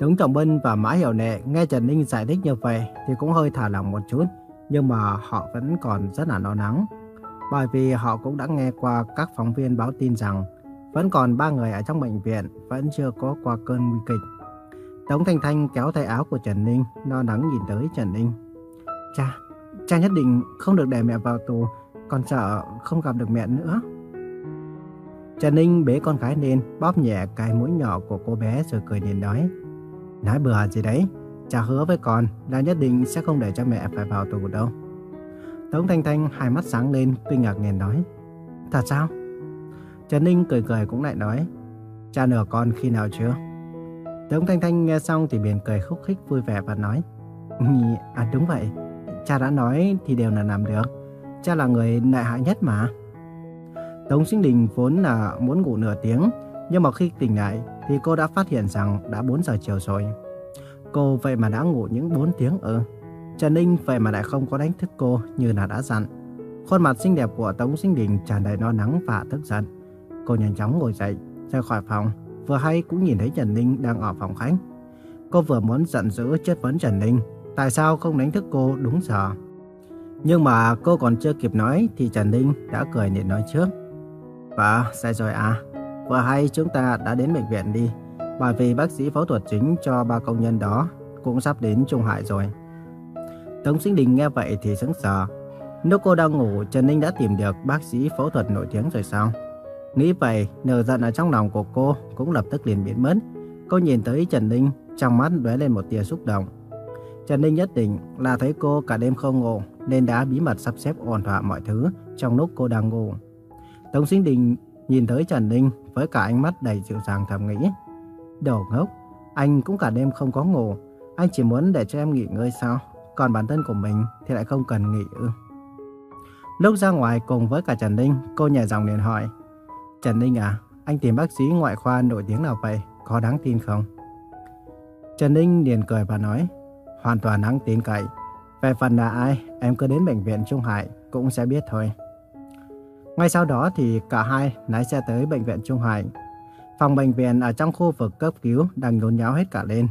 Tống Trọng Bân và Mã Hiểu Nệ nghe Trần Ninh giải thích như vậy thì cũng hơi thả lỏng một chút, nhưng mà họ vẫn còn rất là lo lắng. Bởi vì họ cũng đã nghe qua các phóng viên báo tin rằng vẫn còn ba người ở trong bệnh viện vẫn chưa có qua cơn nguy kịch. Tống Thanh Thanh kéo tay áo của Trần Ninh, lo lắng nhìn tới Trần Ninh. Cha, cha nhất định không được để mẹ vào tù, còn sợ không gặp được mẹ nữa. Trần Ninh bế con gái lên, bóp nhẹ cái mũi nhỏ của cô bé rồi cười nhìn nói. Nói bừa gì đấy, cha hứa với con là nhất định sẽ không để cho mẹ phải vào tù đâu. Tống Thanh Thanh hai mắt sáng lên, kinh ngạc nhìn nói. Thật sao? Trần Ninh cười cười cũng lại nói. Cha nửa con khi nào chưa? Tống Thanh Thanh nghe xong thì liền cười khúc khích vui vẻ và nói. À đúng vậy, cha đã nói thì đều là làm được. Cha là người nại hại nhất mà. Tống Sinh Đình vốn là muốn ngủ nửa tiếng, nhưng mà khi tỉnh lại thì cô đã phát hiện rằng đã 4 giờ chiều rồi. Cô vậy mà đã ngủ những 4 tiếng ư. Trần Ninh vậy mà lại không có đánh thức cô như là đã dặn. Khuôn mặt xinh đẹp của Tống Sinh Đình tràn đầy no nắng và tức giận. Cô nhanh chóng ngồi dậy, ra khỏi phòng, vừa hay cũng nhìn thấy Trần Ninh đang ở phòng khách. Cô vừa muốn giận dữ chất vấn Trần Ninh, tại sao không đánh thức cô đúng giờ. Nhưng mà cô còn chưa kịp nói thì Trần Ninh đã cười để nói trước. Vợ, sai rồi à, vừa hay chúng ta đã đến bệnh viện đi, bởi vì bác sĩ phẫu thuật chính cho ba công nhân đó cũng sắp đến Trung Hải rồi. Tống Sinh Đình nghe vậy thì sững sờ. Lúc cô đang ngủ, Trần Ninh đã tìm được bác sĩ phẫu thuật nổi tiếng rồi sao? Nghĩ vậy, nở giận ở trong lòng của cô cũng lập tức liền biến mất. Cô nhìn tới Trần Ninh, trong mắt lóe lên một tia xúc động. Trần Ninh nhất định là thấy cô cả đêm không ngủ, nên đã bí mật sắp xếp ổn thỏa mọi thứ trong lúc cô đang ngủ. Tống Sinh Đình nhìn tới Trần Ninh với cả ánh mắt đầy dịu dàng thầm nghĩ. Đồ ngốc, anh cũng cả đêm không có ngủ, anh chỉ muốn để cho em nghỉ ngơi sao? Còn bản thân của mình thì lại không cần nghỉ ư. Lúc ra ngoài cùng với cả Trần Ninh, cô nhẹ giọng liền hỏi. Trần Ninh à, anh tìm bác sĩ ngoại khoa nổi tiếng nào vậy, có đáng tin không? Trần Ninh liền cười và nói, hoàn toàn đáng tin cậy. Về phần là ai, em cứ đến bệnh viện Trung Hải cũng sẽ biết thôi. Ngay sau đó thì cả hai lái xe tới bệnh viện Trung Hải. Phòng bệnh viện ở trong khu vực cấp cứu đang nhốn nháo hết cả lên.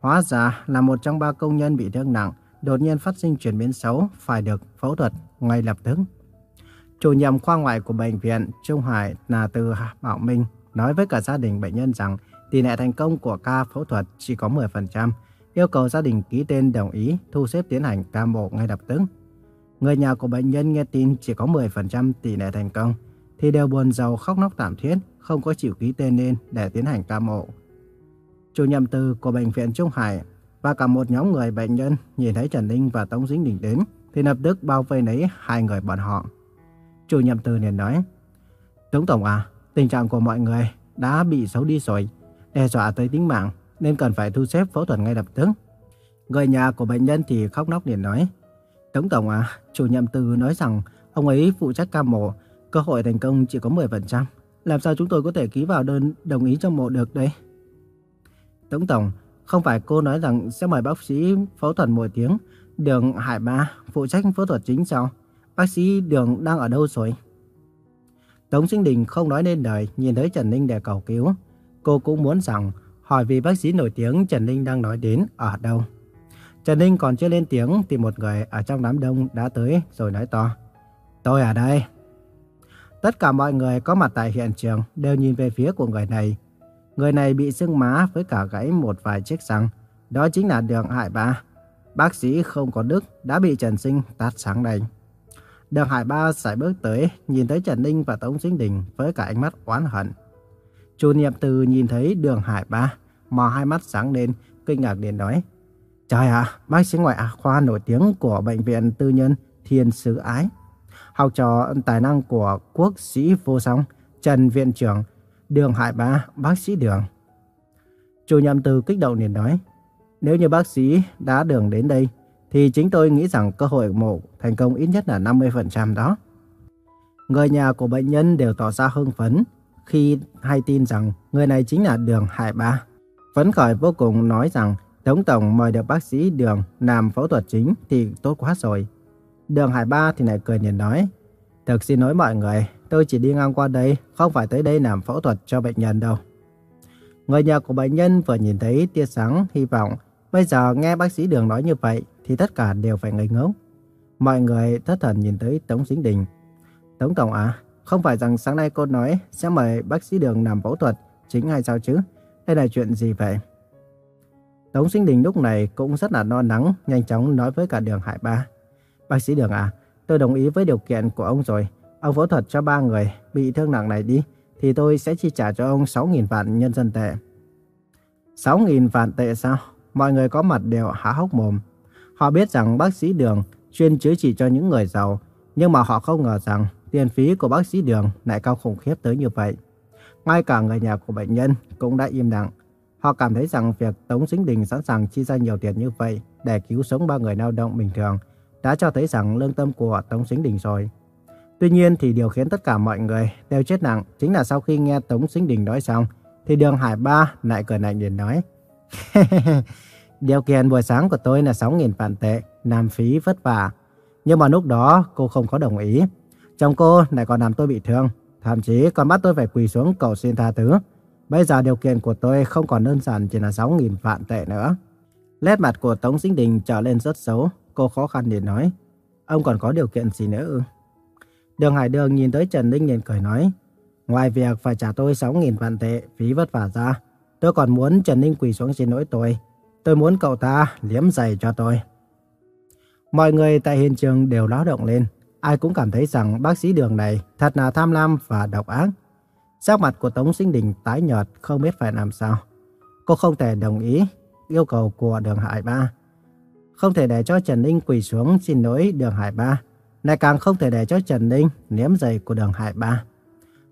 Hóa ra là một trong ba công nhân bị thương nặng, đột nhiên phát sinh chuyển biến xấu, phải được phẫu thuật ngay lập tức. Chủ nhiệm khoa ngoại của bệnh viện Trung Hải là Từ Bảo Minh nói với cả gia đình bệnh nhân rằng tỷ lệ thành công của ca phẫu thuật chỉ có 10%, yêu cầu gia đình ký tên đồng ý thu xếp tiến hành ca mổ ngay lập tức. Người nhà của bệnh nhân nghe tin chỉ có 10% tỷ lệ thành công, thì đều buồn rầu khóc nóc tạm thiết, không có chịu ký tên lên để tiến hành ca mổ. Chủ nhiệm từ của bệnh viện Trung Hải và cả một nhóm người bệnh nhân nhìn thấy Trần Linh và Tống Dính Đình đến, thì lập tức bao vây lấy hai người bọn họ. Chủ nhiệm từ liền nói, Tống Tổng à, tình trạng của mọi người đã bị xấu đi rồi, đe dọa tới tính mạng, nên cần phải thu xếp phẫu thuật ngay lập tức. Người nhà của bệnh nhân thì khóc nóc liền nói, Tống Tổng à, chủ nhiệm từ nói rằng ông ấy phụ trách ca mổ, cơ hội thành công chỉ có 10%. Làm sao chúng tôi có thể ký vào đơn đồng ý cho mổ được đấy? Tống Tổng, không phải cô nói rằng sẽ mời bác sĩ phẫu thuật một tiếng, đường Hải Ba phụ trách phẫu thuật chính sao? Bác sĩ đường đang ở đâu rồi? Tống Sinh Đình không nói nên lời, nhìn thấy Trần Ninh để cầu cứu. Cô cũng muốn rằng hỏi vì bác sĩ nổi tiếng Trần Ninh đang nói đến ở đâu. Trần Ninh còn chưa lên tiếng thì một người ở trong đám đông đã tới rồi nói to. Tôi ở đây. Tất cả mọi người có mặt tại hiện trường đều nhìn về phía của người này. Người này bị sưng má với cả gãy một vài chiếc răng. Đó chính là Đường Hải Ba. Bác sĩ không có đức đã bị Trần Sinh tát sáng đây. Đường Hải Ba sải bước tới, nhìn thấy Trần Ninh và Tống Sinh Đình với cả ánh mắt oán hận. Chủ nhiệm từ nhìn thấy Đường Hải Ba, mà hai mắt sáng lên, kinh ngạc liền nói. Trời ạ, bác sĩ ngoại khoa nổi tiếng của bệnh viện tư nhân Thiên Sứ Ái. Học trò tài năng của quốc sĩ vô song, Trần Viện trưởng, Đường Hải Ba, bác sĩ Đường. Chủ nhậm từ kích động liền nói, nếu như bác sĩ đã đường đến đây, thì chính tôi nghĩ rằng cơ hội mổ thành công ít nhất là 50% đó. Người nhà của bệnh nhân đều tỏ ra hưng phấn khi hay tin rằng người này chính là Đường Hải Ba. Phấn khởi vô cùng nói rằng Tống Tổng mời được bác sĩ Đường làm phẫu thuật chính thì tốt quá rồi. Đường Hải Ba thì lại cười nhìn nói, Thực xin lỗi mọi người, tôi chỉ đi ngang qua đây, không phải tới đây làm phẫu thuật cho bệnh nhân đâu. Người nhà của bệnh nhân vừa nhìn thấy tia sáng hy vọng, bây giờ nghe bác sĩ Đường nói như vậy thì tất cả đều phải ngây ngốc. Mọi người thất thần nhìn tới Tống Dính Đình. Tống Tổng à, không phải rằng sáng nay cô nói sẽ mời bác sĩ Đường làm phẫu thuật chính hay sao chứ? Đây là chuyện gì vậy? Tống Sinh Đình lúc này cũng rất là no nắng, nhanh chóng nói với cả Đường Hải Ba. Bác sĩ Đường à, tôi đồng ý với điều kiện của ông rồi. Ông phẫu thuật cho ba người bị thương nặng này đi, thì tôi sẽ chi trả cho ông 6.000 vạn nhân dân tệ. 6.000 vạn tệ sao? Mọi người có mặt đều há hốc mồm. Họ biết rằng bác sĩ Đường chuyên chữa trị cho những người giàu, nhưng mà họ không ngờ rằng tiền phí của bác sĩ Đường lại cao khủng khiếp tới như vậy. Ngay cả người nhà của bệnh nhân cũng đã im lặng. Họ cảm thấy rằng việc Tống Dính Đình sẵn sàng chi ra nhiều tiền như vậy để cứu sống ba người lao động bình thường đã cho thấy rằng lương tâm của Tống Dính Đình rồi. Tuy nhiên thì điều khiến tất cả mọi người đều chết nặng chính là sau khi nghe Tống Dính Đình nói xong thì đường Hải Ba lại cười lạnh liền nói Điều kiện buổi sáng của tôi là 6.000 vạn tệ, làm phí vất vả. Nhưng mà lúc đó cô không có đồng ý. Chồng cô lại còn làm tôi bị thương, thậm chí còn bắt tôi phải quỳ xuống cầu xin tha thứ. Bây giờ điều kiện của tôi không còn đơn giản chỉ là 6.000 vạn tệ nữa. Nét mặt của Tống Sinh Đình trở lên rất xấu, cô khó khăn để nói. Ông còn có điều kiện gì nữa ư? Đường Hải Đường nhìn tới Trần Ninh liền cười nói. Ngoài việc phải trả tôi 6.000 vạn tệ phí vất vả ra, tôi còn muốn Trần Ninh quỳ xuống xin lỗi tôi. Tôi muốn cậu ta liếm giày cho tôi. Mọi người tại hiện trường đều láo động lên. Ai cũng cảm thấy rằng bác sĩ đường này thật là tham lam và độc ác. Sắc mặt của Tống Sinh Đình tái nhợt không biết phải làm sao. Cô không thể đồng ý yêu cầu của đường Hải Ba. Không thể để cho Trần Ninh quỳ xuống xin lỗi đường Hải Ba. Lại càng không thể để cho Trần Ninh ném giày của đường Hải Ba.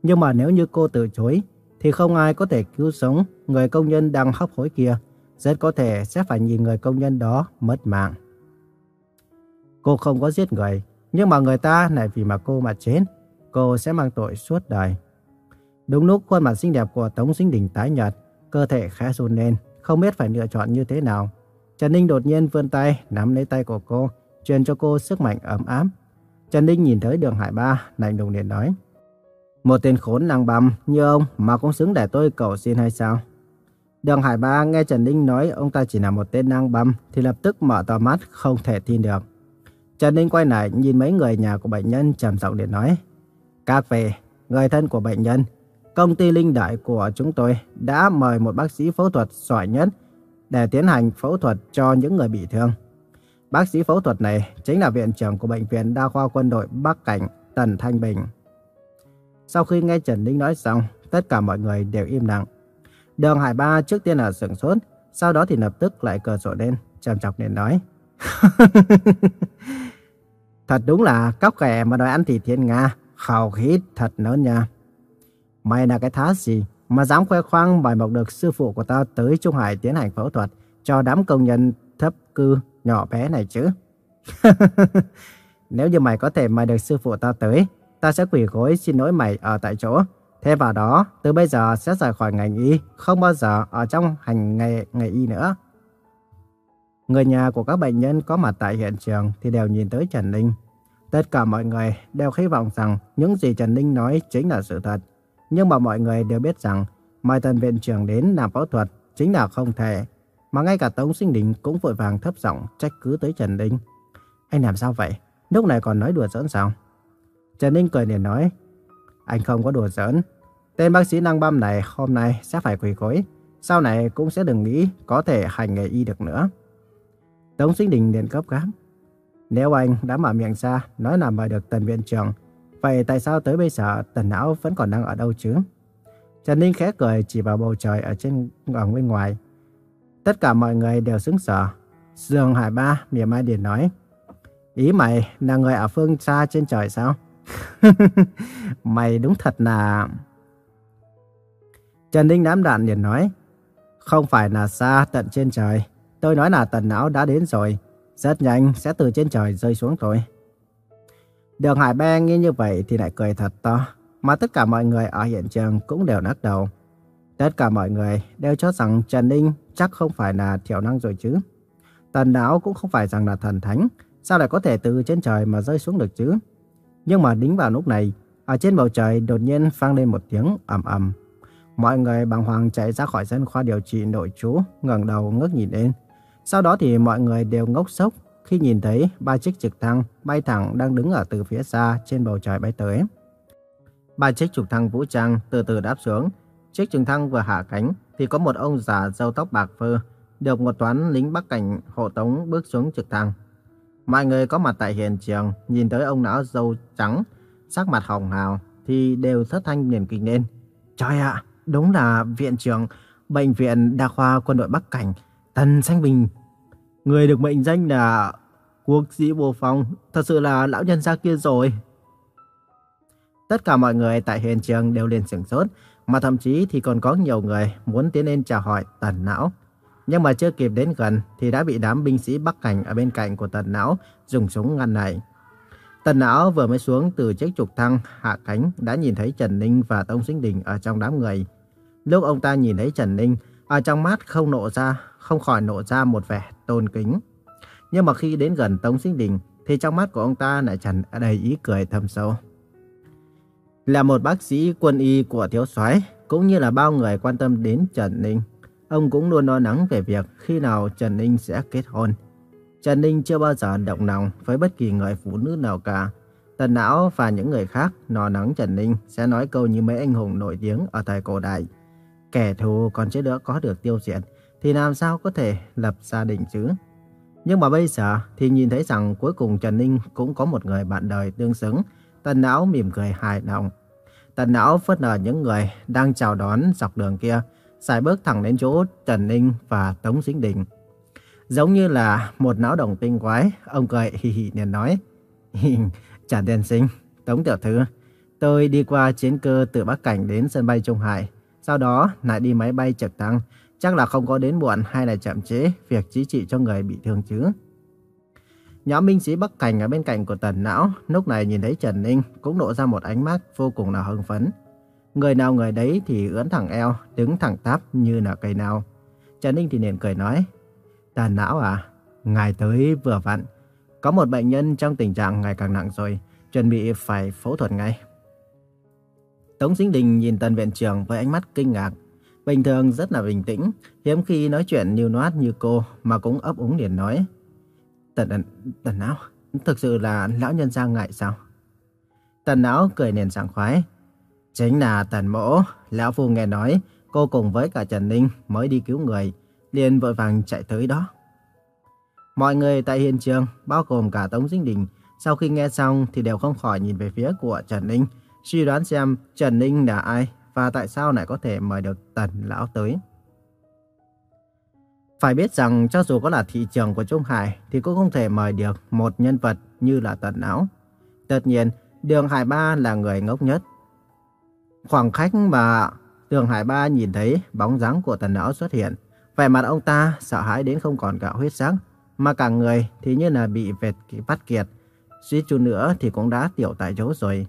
Nhưng mà nếu như cô từ chối, thì không ai có thể cứu sống người công nhân đang hấp hối kia. Rất có thể sẽ phải nhìn người công nhân đó mất mạng. Cô không có giết người, nhưng mà người ta lại vì mà cô mà chết. Cô sẽ mang tội suốt đời. Đúng lúc khuôn mặt xinh đẹp của Tống Sinh Đình tái nhợt, cơ thể khẽ run lên, không biết phải lựa chọn như thế nào. Trần Ninh đột nhiên vươn tay nắm lấy tay của cô, truyền cho cô sức mạnh ấm áp. Trần Ninh nhìn thấy đường Hải Ba, lạnh lùng liền nói. Một tên khốn năng băm như ông mà cũng xứng để tôi cầu xin hay sao? Đường Hải Ba nghe Trần Ninh nói ông ta chỉ là một tên năng băm thì lập tức mở to mắt không thể tin được. Trần Ninh quay lại nhìn mấy người nhà của bệnh nhân trầm giọng để nói. Các vị, người thân của bệnh nhân, công ty linh đại của chúng tôi đã mời một bác sĩ phẫu thuật giỏi nhất để tiến hành phẫu thuật cho những người bị thương. Bác sĩ phẫu thuật này chính là viện trưởng của Bệnh viện Đa khoa Quân đội Bắc Cảnh, Tần Thanh Bình. Sau khi nghe Trần Ninh nói xong, tất cả mọi người đều im lặng. Đường Hải Ba trước tiên là sửng sốt, sau đó thì lập tức lại cờ sổ lên, trầm chọc nên nói. thật đúng là các ghẻ mà đòi ăn thịt thiên Nga, khẩu khí thật lớn nha. Mày là cái thá gì mà dám khoe khoang bài mọc được sư phụ của tao tới Trung Hải tiến hành phẫu thuật cho đám công nhân thấp cư nhỏ bé này chứ. Nếu như mày có thể mời được sư phụ tao tới, tao sẽ quỳ gối xin lỗi mày ở tại chỗ. Thế vào đó, từ bây giờ sẽ rời khỏi ngành y, không bao giờ ở trong hành nghề, nghề y nữa. Người nhà của các bệnh nhân có mặt tại hiện trường thì đều nhìn tới Trần Ninh. Tất cả mọi người đều hy vọng rằng những gì Trần Ninh nói chính là sự thật. Nhưng mà mọi người đều biết rằng mời tân viện trưởng đến làm phẫu thuật chính là không thể. Mà ngay cả Tống Sinh Đình cũng vội vàng thấp giọng trách cứ tới Trần Ninh. Anh làm sao vậy? Lúc này còn nói đùa giỡn sao? Trần Ninh cười liền nói. Anh không có đùa giỡn. Tên bác sĩ năng băm này hôm nay sẽ phải quỳ gối. Sau này cũng sẽ đừng nghĩ có thể hành nghề y được nữa. Tống Sinh Đình liền cấp gáp. Nếu anh đã mở miệng ra nói là mời được tần viện trưởng, vậy tại sao tới bây giờ tần não vẫn còn đang ở đâu chứ? Trần Ninh khẽ cười, chỉ vào bầu trời ở trên ở bên ngoài. Tất cả mọi người đều sững sờ. Dương Hải Ba, mỉa mai điền nói. Ý mày là người ở phương xa trên trời sao? mày đúng thật là... Trần Ninh đám đạn liền nói. Không phải là xa tận trên trời. Tôi nói là tần não đã đến rồi. Rất nhanh sẽ từ trên trời rơi xuống thôi. Đường Hải bang nghe như vậy thì lại cười thật to. Mà tất cả mọi người ở hiện trường cũng đều lắc đầu. Tất cả mọi người đều cho rằng Trần Ninh chắc không phải là thiểu năng rồi chứ. Tần đáo cũng không phải rằng là thần thánh. Sao lại có thể từ trên trời mà rơi xuống được chứ? Nhưng mà đính vào lúc này, ở trên bầu trời đột nhiên vang lên một tiếng ầm ầm. Mọi người bàng hoàng chạy ra khỏi sân khoa điều trị nội trú, ngẩng đầu ngước nhìn lên. Sau đó thì mọi người đều ngốc sốc khi nhìn thấy ba chiếc trực thăng bay thẳng đang đứng ở từ phía xa trên bầu trời bay tới. Ba chiếc trực thăng vũ trang từ từ đáp xuống. Chiếc trực thăng vừa hạ cánh thì có một ông già râu tóc bạc phơ được một toán lính Bắc Cảnh hộ tống bước xuống trực thăng. Mọi người có mặt tại hiện trường nhìn tới ông lão râu trắng, sắc mặt hồng hào thì đều thất thanh niềm kinh lên. Trời ạ, đúng là viện trưởng bệnh viện đa khoa quân đội Bắc Cảnh, Tần Sanh Bình. Người được mệnh danh là quốc sĩ bộ phòng, thật sự là lão nhân gia kia rồi. Tất cả mọi người tại hiện trường đều liền sửng sốt, mà thậm chí thì còn có nhiều người muốn tiến lên chào hỏi Tần Não. Nhưng mà chưa kịp đến gần thì đã bị đám binh sĩ Bắc Cảnh ở bên cạnh của Tần Não dùng súng ngăn lại. Tần Não vừa mới xuống từ chiếc trục thăng hạ cánh đã nhìn thấy Trần Ninh và Tông Sinh Đình ở trong đám người. Lúc ông ta nhìn thấy Trần Ninh, ở trong mắt không nộ ra, không khỏi nộ ra một vẻ tôn kính. Nhưng mà khi đến gần Tống Sinh Đình thì trong mắt của ông ta lại tràn đầy ý cười thâm sâu. Là một bác sĩ quân y của thiếu soái cũng như là bao người quan tâm đến Trần Ninh, ông cũng luôn lo lắng về việc khi nào Trần Ninh sẽ kết hôn. Trần Ninh chưa bao giờ động lòng với bất kỳ người phụ nữ nào cả. Tần Não và những người khác nò nắng Trần Ninh sẽ nói câu như mấy anh hùng nổi tiếng ở thời cổ đại. Kẻ thù còn chưa đỡ có được tiêu diệt thì làm sao có thể lập gia đình chứ? Nhưng mà bây giờ thì nhìn thấy rằng cuối cùng Trần Ninh cũng có một người bạn đời tương xứng. Tần Não mỉm cười hài lòng. Tần Não phớt lờ những người đang chào đón dọc đường kia, xài bước thẳng đến chỗ Trần Ninh và Tống Sinh Đình. Giống như là một não đồng tinh quái, ông cười hì hì liền nói. Trần Đen Sinh, Tống Tiểu Thư, tôi đi qua chiến cơ từ Bắc Cảnh đến sân bay Trung Hải. Sau đó lại đi máy bay trực thăng, chắc là không có đến muộn hay là chậm chế việc chữa trị cho người bị thương chứ. Nhóm binh sĩ Bắc Cảnh ở bên cạnh của Tần Não lúc này nhìn thấy Trần Ninh cũng lộ ra một ánh mắt vô cùng là hưng phấn. Người nào người đấy thì ưỡn thẳng eo, đứng thẳng tắp như là cây nào. Trần Ninh thì liền cười nói, Tần Não à, ngài tới vừa vặn. Có một bệnh nhân trong tình trạng ngày càng nặng rồi, chuẩn bị phải phẫu thuật ngay. Tống Sinh Đình nhìn Tần Viện trưởng với ánh mắt kinh ngạc. Bình thường rất là bình tĩnh, hiếm khi nói chuyện nhiều noát như cô mà cũng ấp úng liền nói. Tần, tần, não, thực sự là lão nhân gia ngại sao? Tần não cười nền sảng khoái. Chính là tần mỗ, lão phu nghe nói cô cùng với cả Trần Ninh mới đi cứu người, liền vội vàng chạy tới đó. Mọi người tại hiện trường, bao gồm cả Tống Dinh Đình, sau khi nghe xong thì đều không khỏi nhìn về phía của Trần Ninh, suy đoán xem Trần Ninh là ai và tại sao lại có thể mời được Tần Lão tới. Phải biết rằng cho dù có là thị trường của Trung Hải thì cũng không thể mời được một nhân vật như là Tần lão Tất nhiên, Đường Hải Ba là người ngốc nhất. Khoảng khách mà Đường Hải Ba nhìn thấy bóng dáng của Tần lão xuất hiện, vẻ mặt ông ta sợ hãi đến không còn cả huyết sắc, mà cả người thì như là bị vệt bắt kiệt. Suýt chút nữa thì cũng đã tiểu tại chỗ rồi.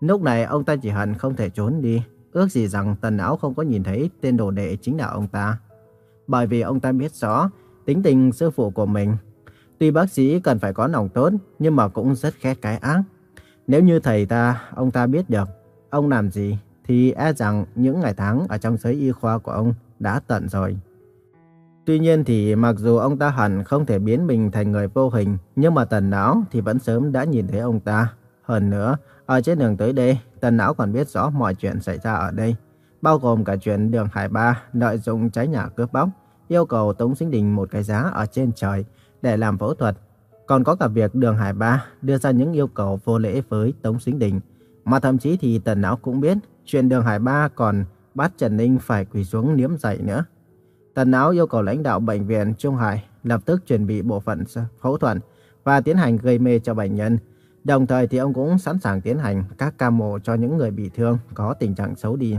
Lúc này ông ta chỉ hận không thể trốn đi, ước gì rằng Tần áo không có nhìn thấy tên đồ đệ chính là ông ta bởi vì ông ta biết rõ tính tình sư phụ của mình. Tuy bác sĩ cần phải có lòng tốt, nhưng mà cũng rất ghét cái ác. Nếu như thầy ta, ông ta biết được, ông làm gì, thì e rằng những ngày tháng ở trong giới y khoa của ông đã tận rồi. Tuy nhiên thì mặc dù ông ta hẳn không thể biến mình thành người vô hình, nhưng mà tần não thì vẫn sớm đã nhìn thấy ông ta. Hơn nữa, ở trên đường tới đây, tần não còn biết rõ mọi chuyện xảy ra ở đây bao gồm cả chuyện đường Hải Ba lợi dụng trái nhà cướp bóc, yêu cầu Tống Sinh Đình một cái giá ở trên trời để làm phẫu thuật. Còn có cả việc đường Hải Ba đưa ra những yêu cầu vô lễ với Tống Sinh Đình. Mà thậm chí thì Tần Não cũng biết chuyện đường Hải Ba còn bắt Trần Ninh phải quỳ xuống niếm dậy nữa. Tần Não yêu cầu lãnh đạo bệnh viện Trung Hải lập tức chuẩn bị bộ phận phẫu thuật và tiến hành gây mê cho bệnh nhân. Đồng thời thì ông cũng sẵn sàng tiến hành các ca mổ cho những người bị thương có tình trạng xấu đi.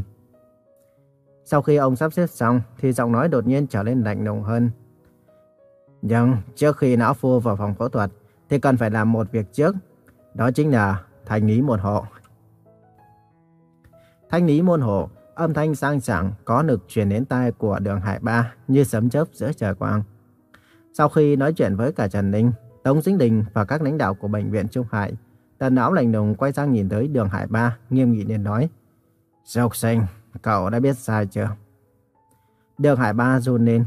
Sau khi ông sắp xếp xong, thì giọng nói đột nhiên trở nên lạnh lùng hơn. Nhưng trước khi não phu vào phòng phẫu thuật, thì cần phải làm một việc trước. Đó chính là thanh lý môn hộ. Thanh lý môn hộ, âm thanh sang sảng có lực truyền đến tai của đường Hải Ba như sấm chớp giữa trời quang. Sau khi nói chuyện với cả Trần Ninh, Tống Dính Đình và các lãnh đạo của bệnh viện Trung Hải, tần não lạnh lùng quay sang nhìn tới đường Hải Ba, nghiêm nghị nên nói. Sọc sinh, cậu đã biết sai chưa? Đường Hải Ba run lên.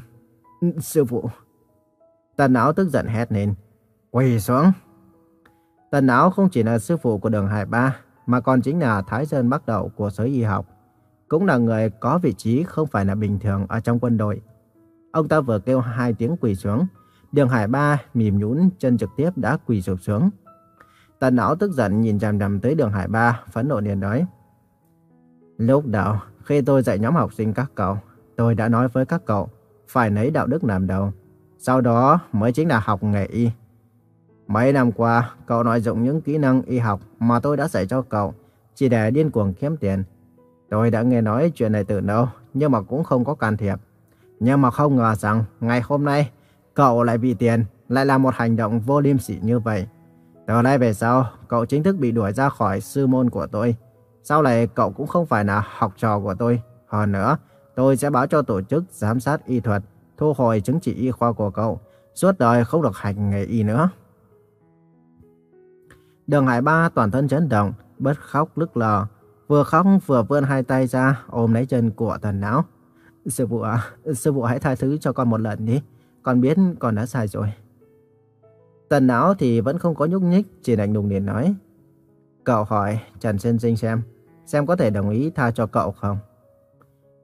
Sư phụ. Tần áo tức giận hét lên. Quỳ xuống. Tần áo không chỉ là sư phụ của đường Hải Ba, mà còn chính là Thái Sơn bắt đầu của giới y học. Cũng là người có vị trí không phải là bình thường ở trong quân đội. Ông ta vừa kêu hai tiếng quỳ xuống. Đường Hải Ba mỉm nhũn chân trực tiếp đã quỳ sụp xuống. Tần áo tức giận nhìn chằm chằm tới đường Hải Ba, phẫn nộ liền nói. Lúc đầu, khi tôi dạy nhóm học sinh các cậu, tôi đã nói với các cậu, phải lấy đạo đức làm đầu. Sau đó mới chính là học nghề y. Mấy năm qua, cậu nói dụng những kỹ năng y học mà tôi đã dạy cho cậu, chỉ để điên cuồng kiếm tiền. Tôi đã nghe nói chuyện này từ lâu, nhưng mà cũng không có can thiệp. Nhưng mà không ngờ rằng, ngày hôm nay, cậu lại bị tiền, lại làm một hành động vô liêm sỉ như vậy. Từ nay về sau, cậu chính thức bị đuổi ra khỏi sư môn của tôi. Sau này cậu cũng không phải là học trò của tôi. Hơn nữa, tôi sẽ báo cho tổ chức giám sát y thuật, thu hồi chứng chỉ y khoa của cậu. Suốt đời không được hành nghề y nữa. Đường Hải Ba toàn thân chấn động, bất khóc lức lờ. Vừa khóc vừa vươn hai tay ra ôm lấy chân của thần não. Sư phụ à, sư phụ hãy tha thứ cho con một lần đi. Con biết con đã sai rồi. Tần não thì vẫn không có nhúc nhích, chỉ lạnh lùng liền nói. Cậu hỏi Trần Sinh Sinh xem, xem có thể đồng ý tha cho cậu không?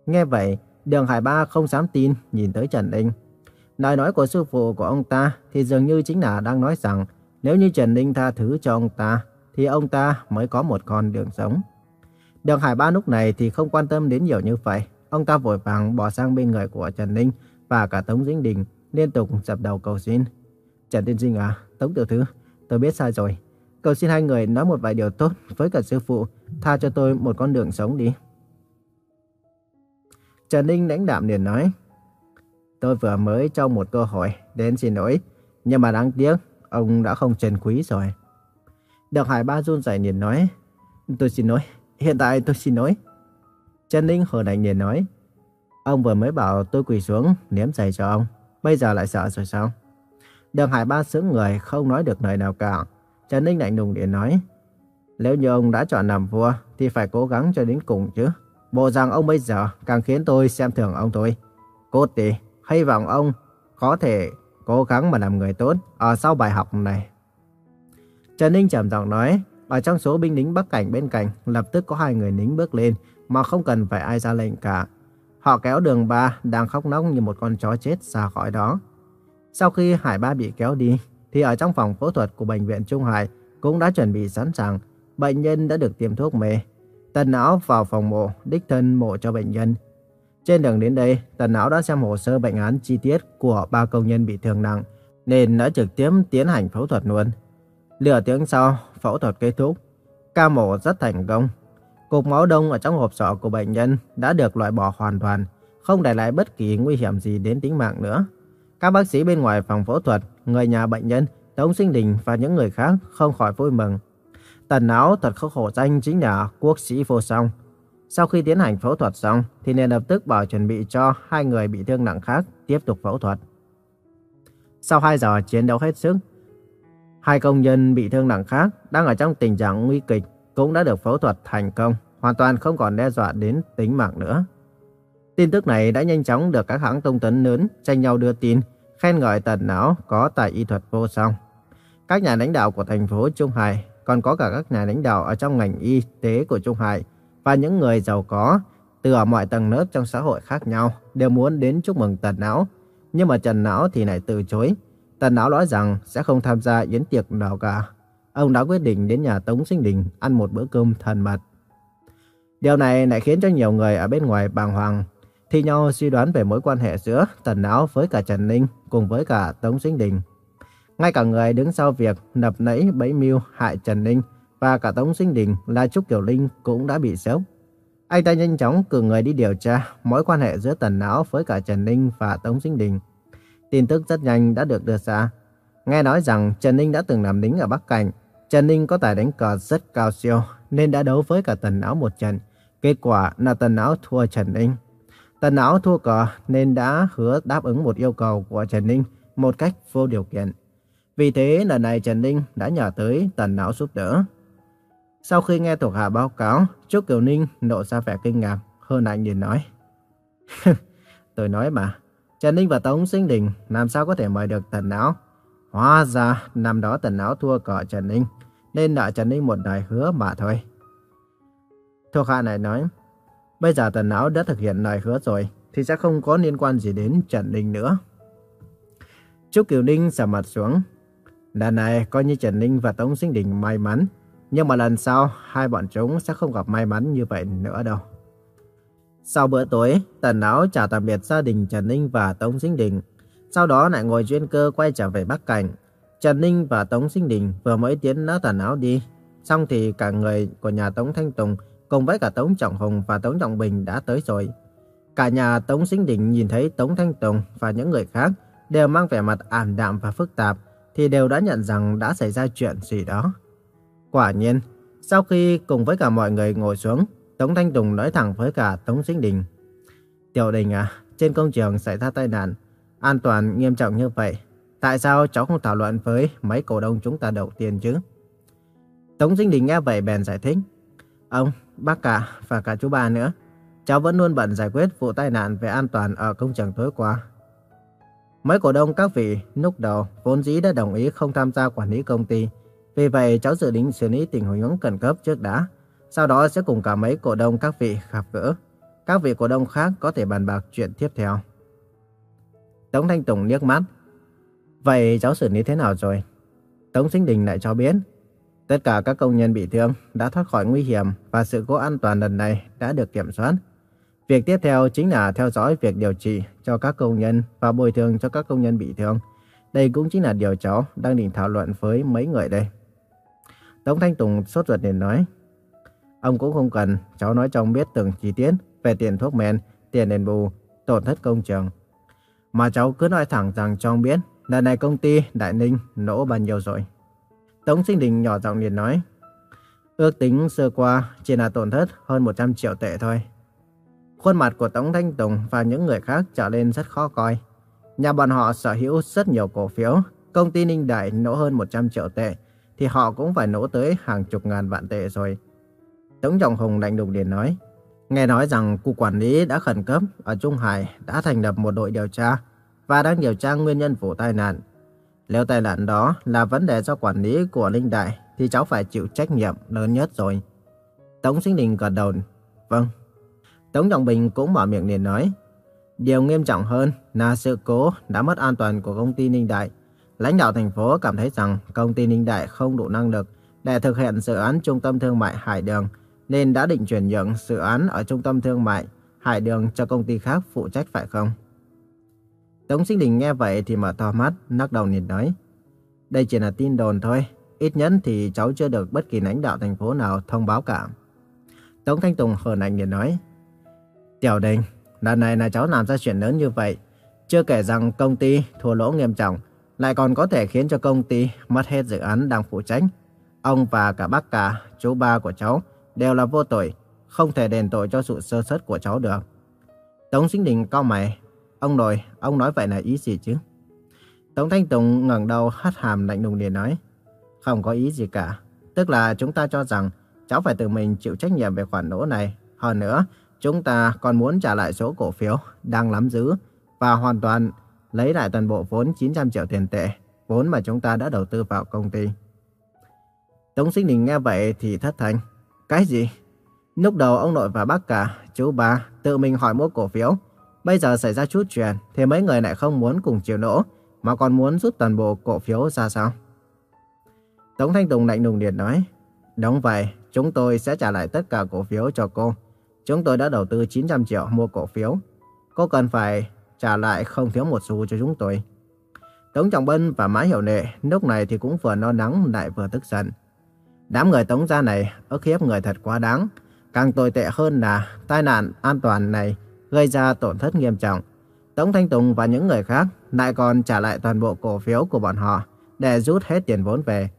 Nghe vậy, đường Hải Ba không dám tin, nhìn tới Trần Ninh. Lời nói của sư phụ của ông ta thì dường như chính là đang nói rằng nếu như Trần Ninh tha thứ cho ông ta, thì ông ta mới có một con đường sống. Đường Hải Ba lúc này thì không quan tâm đến nhiều như vậy. Ông ta vội vàng bỏ sang bên người của Trần Ninh và cả Tống Dĩnh Đình liên tục dập đầu cầu xin. Trần Tiên Sinh à, Tống Tiểu thứ tôi biết sai rồi. Cầu xin hai người nói một vài điều tốt với cả sư phụ, tha cho tôi một con đường sống đi. Trần Ninh lãnh đạm liền nói, tôi vừa mới cho một cơ hội đến xin lỗi, nhưng mà đáng tiếc, ông đã không trần quý rồi. Được Hải Ba run rẩy liền nói, tôi xin lỗi, hiện tại tôi xin lỗi. Trần Ninh hờ lạnh liền nói, ông vừa mới bảo tôi quỳ xuống ném giày cho ông, bây giờ lại sợ rồi sao? Đường Hải Ba sững người không nói được lời nào cả. Trần Ninh lạnh lùng để nói. Nếu như ông đã chọn làm vua thì phải cố gắng cho đến cùng chứ. Bộ rằng ông bây giờ càng khiến tôi xem thường ông thôi. Cốt đi, hy vọng ông có thể cố gắng mà làm người tốt ở sau bài học này. Trần Ninh trầm giọng nói, ở trong số binh lính bắc cảnh bên cạnh lập tức có hai người lính bước lên mà không cần phải ai ra lệnh cả. Họ kéo đường ba đang khóc nóng như một con chó chết ra khỏi đó. Sau khi Hải Ba bị kéo đi, thì ở trong phòng phẫu thuật của Bệnh viện Trung Hải cũng đã chuẩn bị sẵn sàng. Bệnh nhân đã được tiêm thuốc mê. Tần não vào phòng mổ, đích thân mổ cho bệnh nhân. Trên đường đến đây, Tần não đã xem hồ sơ bệnh án chi tiết của ba công nhân bị thương nặng, nên đã trực tiếp tiến hành phẫu thuật luôn. Lửa tiếng sau, phẫu thuật kết thúc. Ca mổ rất thành công. Cục máu đông ở trong hộp sọ của bệnh nhân đã được loại bỏ hoàn toàn, không để lại bất kỳ nguy hiểm gì đến tính mạng nữa. Các bác sĩ bên ngoài phòng phẫu thuật, người nhà bệnh nhân, Tống Sinh Đình và những người khác không khỏi vui mừng. Tần não thật không khổ danh chính là quốc sĩ vô song. Sau khi tiến hành phẫu thuật xong, thì nên lập tức bảo chuẩn bị cho hai người bị thương nặng khác tiếp tục phẫu thuật. Sau 2 giờ chiến đấu hết sức, hai công nhân bị thương nặng khác đang ở trong tình trạng nguy kịch cũng đã được phẫu thuật thành công, hoàn toàn không còn đe dọa đến tính mạng nữa. Tin tức này đã nhanh chóng được các hãng thông tấn lớn tranh nhau đưa tin, khen ngợi tần não có tài y thuật vô song. Các nhà lãnh đạo của thành phố Trung Hải, còn có cả các nhà lãnh đạo ở trong ngành y tế của Trung Hải và những người giàu có từ ở mọi tầng lớp trong xã hội khác nhau đều muốn đến chúc mừng tần não. Nhưng mà Trần Não thì lại từ chối. Tần Não nói rằng sẽ không tham gia yến tiệc nào cả. Ông đã quyết định đến nhà Tống Sinh Đình ăn một bữa cơm thân mật. Điều này lại khiến cho nhiều người ở bên ngoài bàng hoàng, thi nhau suy đoán về mối quan hệ giữa Tần Não với cả Trần Ninh cùng với cả Tống Sinh Đình. Ngay cả người đứng sau việc nập nẫy bẫy mưu hại Trần Ninh và cả Tống Sinh Đình là Trúc Kiều Linh cũng đã bị sốc. Anh ta nhanh chóng cử người đi điều tra mối quan hệ giữa Tần Não với cả Trần Ninh và Tống Sinh Đình. Tin tức rất nhanh đã được đưa ra. Nghe nói rằng Trần Ninh đã từng làm lính ở Bắc Cảnh. Trần Ninh có tài đánh cờ rất cao siêu nên đã đấu với cả Tần Não một trận. Kết quả là Tần Não thua Trần Ninh. Tần Não thua cờ nên đã hứa đáp ứng một yêu cầu của Trần Ninh một cách vô điều kiện. Vì thế lần này Trần Ninh đã nhờ tới Tần Não giúp đỡ. Sau khi nghe thuộc hạ báo cáo, Trúc Kiều Ninh nộ ra vẻ kinh ngạc, hơn anh liền nói. Tôi nói mà, Trần Ninh và Tống Sinh Đình làm sao có thể mời được Tần Não. Hóa ra năm đó Tần áo thua cọ Trần Ninh, nên nợ Trần Ninh một lời hứa mà thôi. Thuộc hạ này nói, bây giờ Tần áo đã thực hiện lời hứa rồi, thì sẽ không có liên quan gì đến Trần Ninh nữa. Trúc Kiều Ninh sầm mặt xuống. Lần này coi như Trần Ninh và Tống Sinh Đình may mắn, nhưng mà lần sau hai bọn chúng sẽ không gặp may mắn như vậy nữa đâu. Sau bữa tối, Tần Áo chào tạm biệt gia đình Trần Ninh và Tống Sinh Đình. Sau đó lại ngồi chuyên cơ quay trở về Bắc Cảnh. Trần Ninh và Tống Sinh Đình vừa mới tiến đỡ tàn Áo đi. Xong thì cả người của nhà Tống Thanh Tùng cùng với cả Tống Trọng Hùng và Tống Trọng Bình đã tới rồi. Cả nhà Tống Sinh Đình nhìn thấy Tống Thanh Tùng và những người khác đều mang vẻ mặt ảm đạm và phức tạp thì đều đã nhận rằng đã xảy ra chuyện gì đó. Quả nhiên, sau khi cùng với cả mọi người ngồi xuống, Tống Thanh Tùng nói thẳng với cả Tống Sinh Đình. Tiểu Đình à, trên công trường xảy ra tai nạn, an toàn nghiêm trọng như vậy. Tại sao cháu không thảo luận với mấy cổ đông chúng ta đầu tiên chứ? Tống Dinh Đình nghe vậy bèn giải thích. Ông, bác cả và cả chú ba nữa. Cháu vẫn luôn bận giải quyết vụ tai nạn về an toàn ở công trường tối qua. Mấy cổ đông các vị lúc đầu vốn dĩ đã đồng ý không tham gia quản lý công ty. Vì vậy cháu dự định xử lý tình huống khẩn cấp trước đã. Sau đó sẽ cùng cả mấy cổ đông các vị gặp gỡ. Các vị cổ đông khác có thể bàn bạc chuyện tiếp theo. Tống Thanh Tùng liếc mắt. Vậy cháu xử lý thế nào rồi? Tống Sinh Đình lại cho biết. Tất cả các công nhân bị thương đã thoát khỏi nguy hiểm và sự cố an toàn lần này đã được kiểm soát. Việc tiếp theo chính là theo dõi việc điều trị cho các công nhân và bồi thường cho các công nhân bị thương. Đây cũng chính là điều cháu đang định thảo luận với mấy người đây. Tống Thanh Tùng sốt ruột liền nói. Ông cũng không cần cháu nói cho ông biết từng chi tiết về tiền thuốc men, tiền đền bù, tổn thất công trường. Mà cháu cứ nói thẳng rằng cho ông biết lần này công ty Đại Ninh nỗ bao nhiêu rồi. Tống Sinh Đình nhỏ giọng liền nói. Ước tính sơ qua chỉ là tổn thất hơn 100 triệu tệ thôi. Khuôn mặt của Tống Thanh Tùng và những người khác trở nên rất khó coi. Nhà bọn họ sở hữu rất nhiều cổ phiếu, công ty Ninh Đại nỗ hơn 100 triệu tệ, thì họ cũng phải nỗ tới hàng chục ngàn vạn tệ rồi. Tống Trọng Hùng lạnh lùng liền nói, nghe nói rằng Cục Quản lý đã khẩn cấp ở Trung Hải đã thành lập một đội điều tra và đang điều tra nguyên nhân vụ tai nạn. Nếu tai nạn đó là vấn đề do quản lý của Linh Đại thì cháu phải chịu trách nhiệm lớn nhất rồi. Tống Sinh Đình gật đầu, vâng. Tống Trọng Bình cũng mở miệng liền nói. Điều nghiêm trọng hơn là sự cố đã mất an toàn của công ty Ninh Đại. Lãnh đạo thành phố cảm thấy rằng công ty Ninh Đại không đủ năng lực để thực hiện dự án trung tâm thương mại Hải Đường, nên đã định chuyển nhượng dự án ở trung tâm thương mại Hải Đường cho công ty khác phụ trách phải không? Tống Sinh Đình nghe vậy thì mở to mắt, nắc đầu nhìn nói. Đây chỉ là tin đồn thôi, ít nhất thì cháu chưa được bất kỳ lãnh đạo thành phố nào thông báo cả. Tống Thanh Tùng hờn ảnh liền nói. Tiểu Đình, lần này là cháu làm ra chuyện lớn như vậy. Chưa kể rằng công ty thua lỗ nghiêm trọng, lại còn có thể khiến cho công ty mất hết dự án đang phụ trách. Ông và cả bác cả, chú ba của cháu đều là vô tội, không thể đền tội cho sự sơ suất của cháu được. Tống Sinh Đình cao mày, ông nội, ông nói vậy là ý gì chứ? Tống Thanh Tùng ngẩng đầu hất hàm lạnh lùng liền nói, không có ý gì cả. Tức là chúng ta cho rằng cháu phải tự mình chịu trách nhiệm về khoản lỗ này. Hơn nữa, Chúng ta còn muốn trả lại số cổ phiếu đang nắm giữ và hoàn toàn lấy lại toàn bộ vốn 900 triệu tiền tệ, vốn mà chúng ta đã đầu tư vào công ty. Tống Sinh Đình nghe vậy thì thất thanh. Cái gì? Lúc đầu ông nội và bác cả, chú ba tự mình hỏi mua cổ phiếu. Bây giờ xảy ra chút chuyện thì mấy người lại không muốn cùng chịu nỗ mà còn muốn rút toàn bộ cổ phiếu ra sao? Tống Thanh Tùng lạnh lùng điện nói. Đúng vậy, chúng tôi sẽ trả lại tất cả cổ phiếu cho cô. Chúng tôi đã đầu tư 900 triệu mua cổ phiếu. Cô cần phải trả lại không thiếu một xu cho chúng tôi. Tống Trọng Bân và Mã Hiểu Nệ lúc này thì cũng vừa lo lắng lại vừa tức giận. Đám người Tống gia này ức hiếp người thật quá đáng. Càng tồi tệ hơn là tai nạn an toàn này gây ra tổn thất nghiêm trọng. Tống Thanh Tùng và những người khác lại còn trả lại toàn bộ cổ phiếu của bọn họ để rút hết tiền vốn về.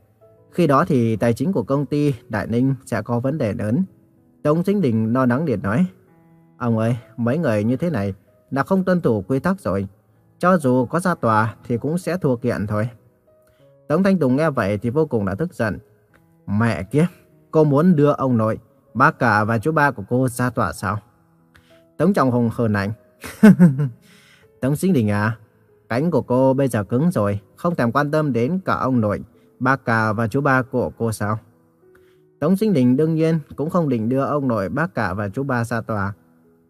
Khi đó thì tài chính của công ty Đại Ninh sẽ có vấn đề lớn. Tống Chính Đình lo lắng liền nói. Ông ơi, mấy người như thế này là không tuân thủ quy tắc rồi. Cho dù có ra tòa thì cũng sẽ thua kiện thôi. Tống Thanh Tùng nghe vậy thì vô cùng đã tức giận. Mẹ kiếp, cô muốn đưa ông nội, bác cả và chú ba của cô ra tòa sao? Tống Trọng Hùng hờn ảnh. Tống Sinh Đình à, cánh của cô bây giờ cứng rồi, không thèm quan tâm đến cả ông nội, bác cả và chú ba của cô sao? Tống Sinh Đình đương nhiên cũng không định đưa ông nội, bác cả và chú ba ra tòa.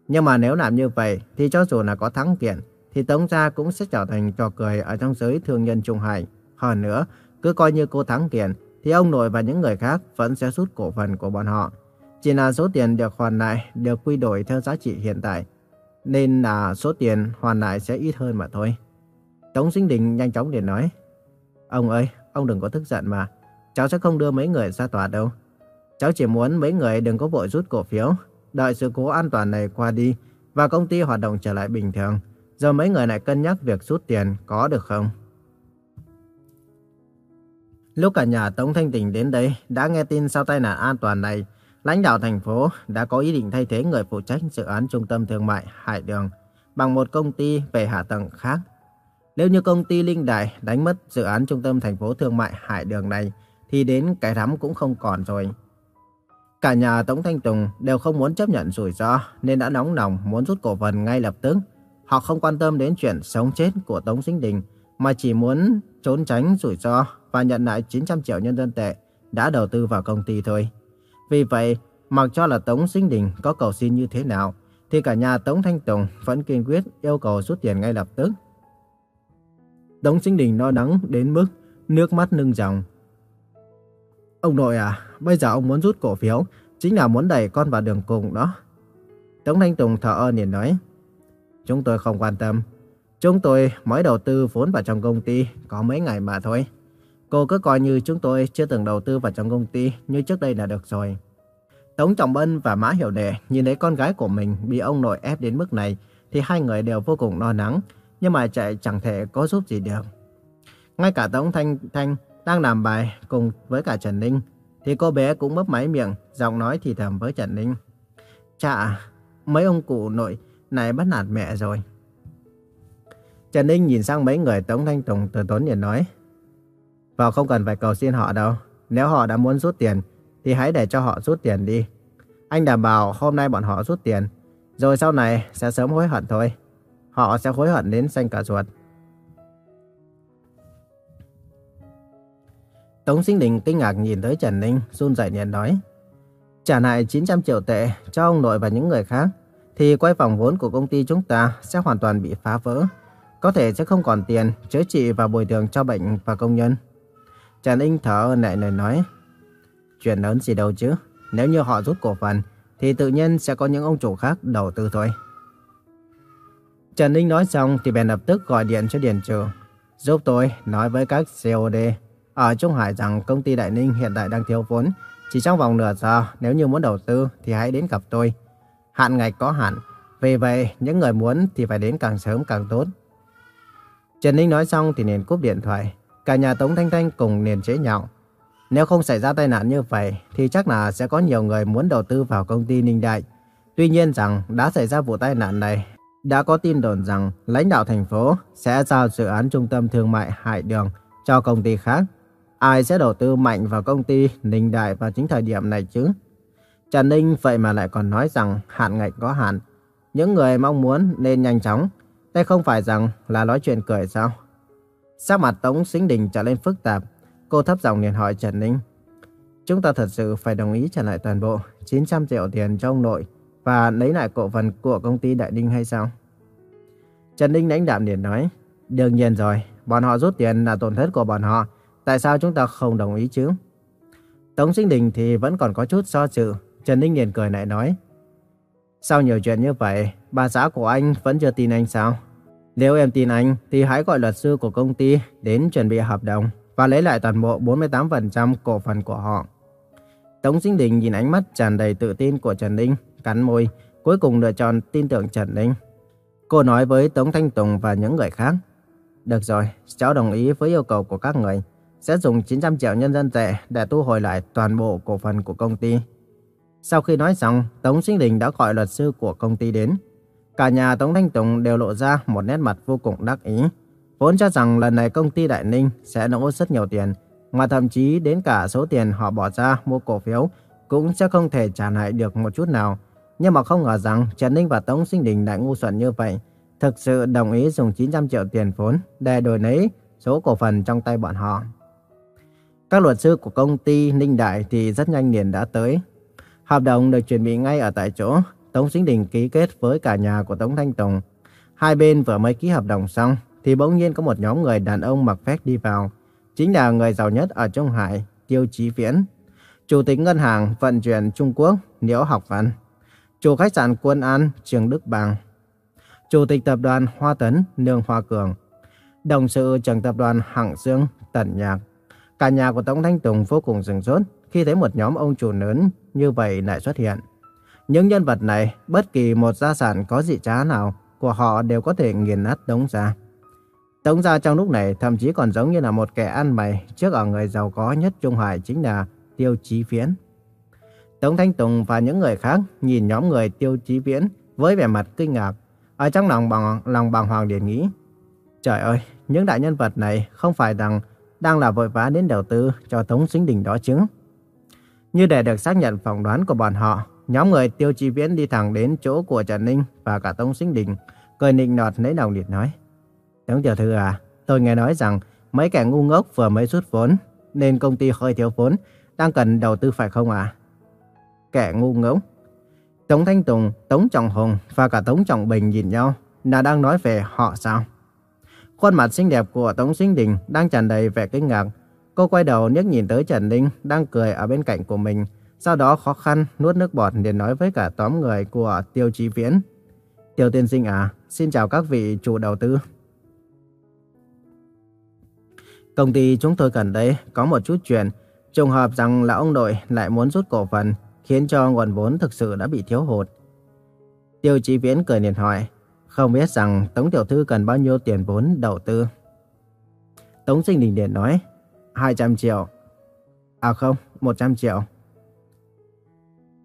Nhưng mà nếu làm như vậy thì cho dù là có thắng kiện thì Tống gia cũng sẽ trở thành trò cười ở trong giới thương nhân Trung Hải. Hơn nữa, cứ coi như cô thắng kiện thì ông nội và những người khác vẫn sẽ rút cổ phần của bọn họ. Chỉ là số tiền được hoàn lại được quy đổi theo giá trị hiện tại. Nên là số tiền hoàn lại sẽ ít hơn mà thôi. Tống Sinh Đình nhanh chóng liền nói. Ông ơi, ông đừng có tức giận mà. Cháu sẽ không đưa mấy người ra tòa đâu. Cháu chỉ muốn mấy người đừng có vội rút cổ phiếu. Đợi sự cố an toàn này qua đi và công ty hoạt động trở lại bình thường. giờ mấy người lại cân nhắc việc rút tiền có được không? Lúc cả nhà Tống Thanh Tình đến đây đã nghe tin sau tai nạn an toàn này, lãnh đạo thành phố đã có ý định thay thế người phụ trách dự án trung tâm thương mại Hải Đường bằng một công ty về hạ tầng khác. Nếu như công ty Linh Đại đánh mất dự án trung tâm thành phố thương mại Hải Đường này, thì đến cái rắm cũng không còn rồi. Cả nhà Tống Thanh Tùng đều không muốn chấp nhận rủi ro nên đã nóng lòng muốn rút cổ phần ngay lập tức. Họ không quan tâm đến chuyện sống chết của Tống Sinh Đình mà chỉ muốn trốn tránh rủi ro và nhận lại 900 triệu nhân dân tệ đã đầu tư vào công ty thôi. Vì vậy, mặc cho là Tống Sinh Đình có cầu xin như thế nào, thì cả nhà Tống Thanh Tùng vẫn kiên quyết yêu cầu rút tiền ngay lập tức. Tống Sinh Đình lo lắng đến mức nước mắt nưng dòng. Ông nội à, bây giờ ông muốn rút cổ phiếu, chính là muốn đẩy con vào đường cùng đó. Tống Thanh Tùng thở ơ liền nói, chúng tôi không quan tâm. Chúng tôi mới đầu tư vốn vào trong công ty có mấy ngày mà thôi. Cô cứ coi như chúng tôi chưa từng đầu tư vào trong công ty như trước đây là được rồi. Tống Trọng Bân và Mã Hiểu Đệ nhìn thấy con gái của mình bị ông nội ép đến mức này thì hai người đều vô cùng lo lắng, nhưng mà chạy chẳng thể có giúp gì được. Ngay cả Tống Thanh Thanh đang làm bài cùng với cả Trần Ninh thì cô bé cũng mấp máy miệng, giọng nói thì thầm với Trần Ninh. Chà, mấy ông cụ nội này bắt nạt mẹ rồi. Trần Ninh nhìn sang mấy người Tống Thanh Tùng từ tốn liền nói. Vào không cần phải cầu xin họ đâu. Nếu họ đã muốn rút tiền, thì hãy để cho họ rút tiền đi. Anh đảm bảo hôm nay bọn họ rút tiền, rồi sau này sẽ sớm hối hận thôi. Họ sẽ hối hận đến xanh cả ruột. Tống Sinh Đình kinh ngạc nhìn tới Trần Ninh, run rẩy liền nói. Trả lại 900 triệu tệ cho ông nội và những người khác, thì quay vòng vốn của công ty chúng ta sẽ hoàn toàn bị phá vỡ. Có thể sẽ không còn tiền chữa trị và bồi thường cho bệnh và công nhân. Trần Ninh thở nệ lời nói. Chuyện lớn gì đâu chứ. Nếu như họ rút cổ phần, thì tự nhiên sẽ có những ông chủ khác đầu tư thôi. Trần Ninh nói xong thì bèn lập tức gọi điện cho Điền Trừ. Giúp tôi nói với các COD ở Trung Hải rằng công ty Đại Ninh hiện tại đang thiếu vốn. Chỉ trong vòng nửa giờ, nếu như muốn đầu tư thì hãy đến gặp tôi. Hạn ngạch có hạn, vì vậy những người muốn thì phải đến càng sớm càng tốt. Trần Ninh nói xong thì liền cúp điện thoại. Cả nhà Tống Thanh Thanh cùng liền chế nhạo. Nếu không xảy ra tai nạn như vậy thì chắc là sẽ có nhiều người muốn đầu tư vào công ty Ninh Đại. Tuy nhiên rằng đã xảy ra vụ tai nạn này, đã có tin đồn rằng lãnh đạo thành phố sẽ giao dự án trung tâm thương mại Hải Đường cho công ty khác. Ai sẽ đầu tư mạnh vào công ty Ninh Đại vào chính thời điểm này chứ? Trần Ninh vậy mà lại còn nói rằng hạn ngạch có hạn. Những người mong muốn nên nhanh chóng. Đây không phải rằng là nói chuyện cười sao? Sắc mặt Tống Sinh Đình trở lên phức tạp. Cô thấp giọng liền hỏi Trần Ninh. Chúng ta thật sự phải đồng ý trả lại toàn bộ 900 triệu tiền cho ông nội và lấy lại cổ phần của công ty Đại Ninh hay sao? Trần Ninh đánh đạm liền nói. Đương nhiên rồi, bọn họ rút tiền là tổn thất của bọn họ. Tại sao chúng ta không đồng ý chứ? Tống Sinh Đình thì vẫn còn có chút do dự. Trần Ninh liền cười lại nói. Sau nhiều chuyện như vậy, bà xã của anh vẫn chưa tin anh sao? Nếu em tin anh, thì hãy gọi luật sư của công ty đến chuẩn bị hợp đồng và lấy lại toàn bộ 48% cổ phần của họ. Tống Sinh Đình nhìn ánh mắt tràn đầy tự tin của Trần Ninh, cắn môi, cuối cùng lựa chọn tin tưởng Trần Ninh. Cô nói với Tống Thanh Tùng và những người khác. Được rồi, cháu đồng ý với yêu cầu của các người. Sẽ dùng 900 triệu nhân dân tệ để thu hồi lại toàn bộ cổ phần của công ty. Sau khi nói xong, Tống Sinh Đình đã gọi luật sư của công ty đến. Cả nhà Tống Thanh Tùng đều lộ ra một nét mặt vô cùng đắc ý. Vốn cho rằng lần này công ty Đại Ninh sẽ nỗ rất nhiều tiền, mà thậm chí đến cả số tiền họ bỏ ra mua cổ phiếu cũng sẽ không thể trả lại được một chút nào. Nhưng mà không ngờ rằng Trần Ninh và Tống Sinh Đình lại ngu xuẩn như vậy. Thực sự đồng ý dùng 900 triệu tiền vốn để đổi lấy số cổ phần trong tay bọn họ. Các luật sư của công ty Ninh Đại thì rất nhanh liền đã tới. Hợp đồng được chuẩn bị ngay ở tại chỗ. Tống Sinh Đình ký kết với cả nhà của Tống Thanh Tùng. Hai bên vừa mới ký hợp đồng xong thì bỗng nhiên có một nhóm người đàn ông mặc vest đi vào. Chính là người giàu nhất ở Trung Hải, Tiêu Chí Viễn. Chủ tịch Ngân hàng Vận chuyển Trung Quốc, Liễu Học Văn. Chủ khách sạn Quân An, Trường Đức Bàng, Chủ tịch tập đoàn Hoa Tấn, Nương Hoa Cường. Đồng sự trưởng tập đoàn Hạng Dương, Tần Nhạc. Cả nhà của Tống Thanh Tùng vô cùng rừng rốt khi thấy một nhóm ông chủ lớn như vậy lại xuất hiện. Những nhân vật này, bất kỳ một gia sản có dị trá nào của họ đều có thể nghiền nát Tống gia. Tống gia trong lúc này thậm chí còn giống như là một kẻ ăn mày trước ở người giàu có nhất Trung Hải chính là Tiêu Chí Viễn. Tống Thanh Tùng và những người khác nhìn nhóm người Tiêu Chí Viễn với vẻ mặt kinh ngạc. Ở trong lòng bằng lòng bằng hoàng điện nghĩ, trời ơi, những đại nhân vật này không phải rằng đang là vội vã đến đầu tư cho Tống Sinh Đình đó chứng. Như để được xác nhận phỏng đoán của bọn họ, nhóm người Tiêu chi Viễn đi thẳng đến chỗ của Trần Ninh và cả Tống Sinh Đình, cười nịnh nọt lấy đầu liệt nói. Tống tiểu thư à, tôi nghe nói rằng mấy kẻ ngu ngốc vừa mới rút vốn, nên công ty hơi thiếu vốn, đang cần đầu tư phải không à? Kẻ ngu ngốc. Tống Thanh Tùng, Tống Trọng Hùng và cả Tống Trọng Bình nhìn nhau, là đang nói về họ sao? Khuôn mặt xinh đẹp của Tống Sinh Đình đang tràn đầy vẻ kinh ngạc. Cô quay đầu liếc nhìn tới Trần Ninh đang cười ở bên cạnh của mình. Sau đó khó khăn nuốt nước bọt để nói với cả tóm người của Tiêu Chí Viễn. Tiêu tiên sinh à, xin chào các vị chủ đầu tư. Công ty chúng tôi gần đây có một chút chuyện. Trùng hợp rằng là ông nội lại muốn rút cổ phần, khiến cho nguồn vốn thực sự đã bị thiếu hụt. Tiêu Chí Viễn cười liền hỏi, không biết rằng Tống Tiểu Thư cần bao nhiêu tiền vốn đầu tư. Tống Sinh Đình Điện nói, 200 triệu. À không, 100 triệu.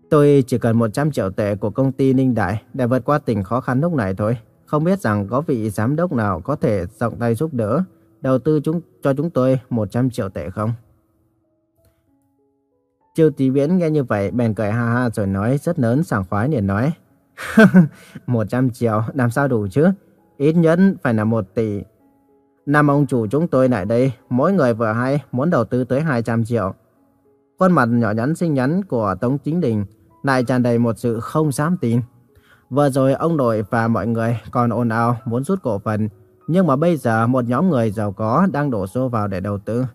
Tôi chỉ cần 100 triệu tệ của công ty Ninh Đại để vượt qua tình khó khăn lúc này thôi. Không biết rằng có vị giám đốc nào có thể rộng tay giúp đỡ, đầu tư chúng cho chúng tôi 100 triệu tệ không? chiêu tí Viễn nghe như vậy bèn cười ha ha rồi nói rất lớn sảng khoái liền nói. 100 triệu làm sao đủ chứ? Ít nhất phải là 1 tỷ. Năm ông chủ chúng tôi lại đây, mỗi người vừa hay muốn đầu tư tới 200 triệu. Khuôn mặt nhỏ nhắn xinh nhắn của Tống Chính Đình lại tràn đầy một sự không dám tin. Vừa rồi ông nội và mọi người còn ồn ào muốn rút cổ phần, nhưng mà bây giờ một nhóm người giàu có đang đổ xô vào để đầu tư.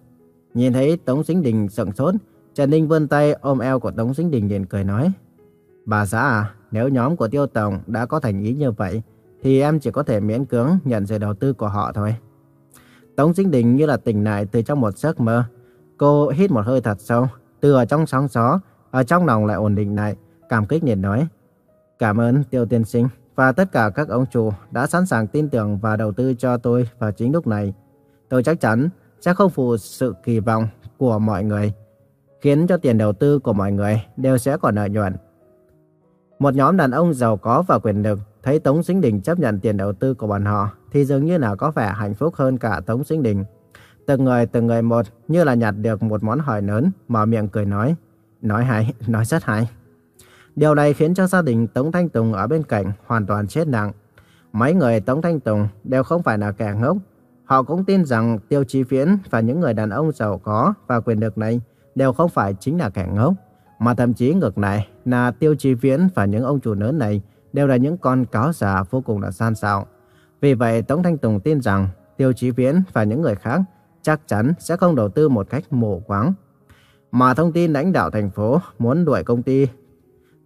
Nhìn thấy Tống Chính Đình sững sốt, Trần Ninh vươn tay ôm eo của Tống Chính Đình liền cười nói. Bà xã à, nếu nhóm của Tiêu Tổng đã có thành ý như vậy, thì em chỉ có thể miễn cưỡng nhận sự đầu tư của họ thôi. Tống Chính Đình như là tỉnh lại từ trong một giấc mơ. Cô hít một hơi thật sâu, từ ở trong sóng gió, ở trong lòng lại ổn định lại, cảm kích liền nói. Cảm ơn Tiêu Tiên Sinh và tất cả các ông chủ đã sẵn sàng tin tưởng và đầu tư cho tôi vào chính lúc này. Tôi chắc chắn sẽ không phụ sự kỳ vọng của mọi người, khiến cho tiền đầu tư của mọi người đều sẽ còn lợi nhuận. Một nhóm đàn ông giàu có và quyền lực thấy Tống Sinh Đình chấp nhận tiền đầu tư của bọn họ thì dường như là có vẻ hạnh phúc hơn cả Tống Sinh Đình. Từng người từng người một như là nhặt được một món hỏi lớn, mở miệng cười nói. Nói hay, nói rất hay. Điều này khiến cho gia đình Tống Thanh Tùng ở bên cạnh hoàn toàn chết nặng. Mấy người Tống Thanh Tùng đều không phải là kẻ ngốc. Họ cũng tin rằng Tiêu Chí Viễn và những người đàn ông giàu có và quyền lực này đều không phải chính là kẻ ngốc. Mà thậm chí ngược lại là Tiêu Chí Viễn và những ông chủ lớn này đều là những con cáo giả vô cùng là san xạo. Vì vậy Tống Thanh Tùng tin rằng Tiêu Chí Viễn và những người khác chắc chắn sẽ không đầu tư một cách mù quáng. Mà thông tin lãnh đạo thành phố muốn đuổi công ty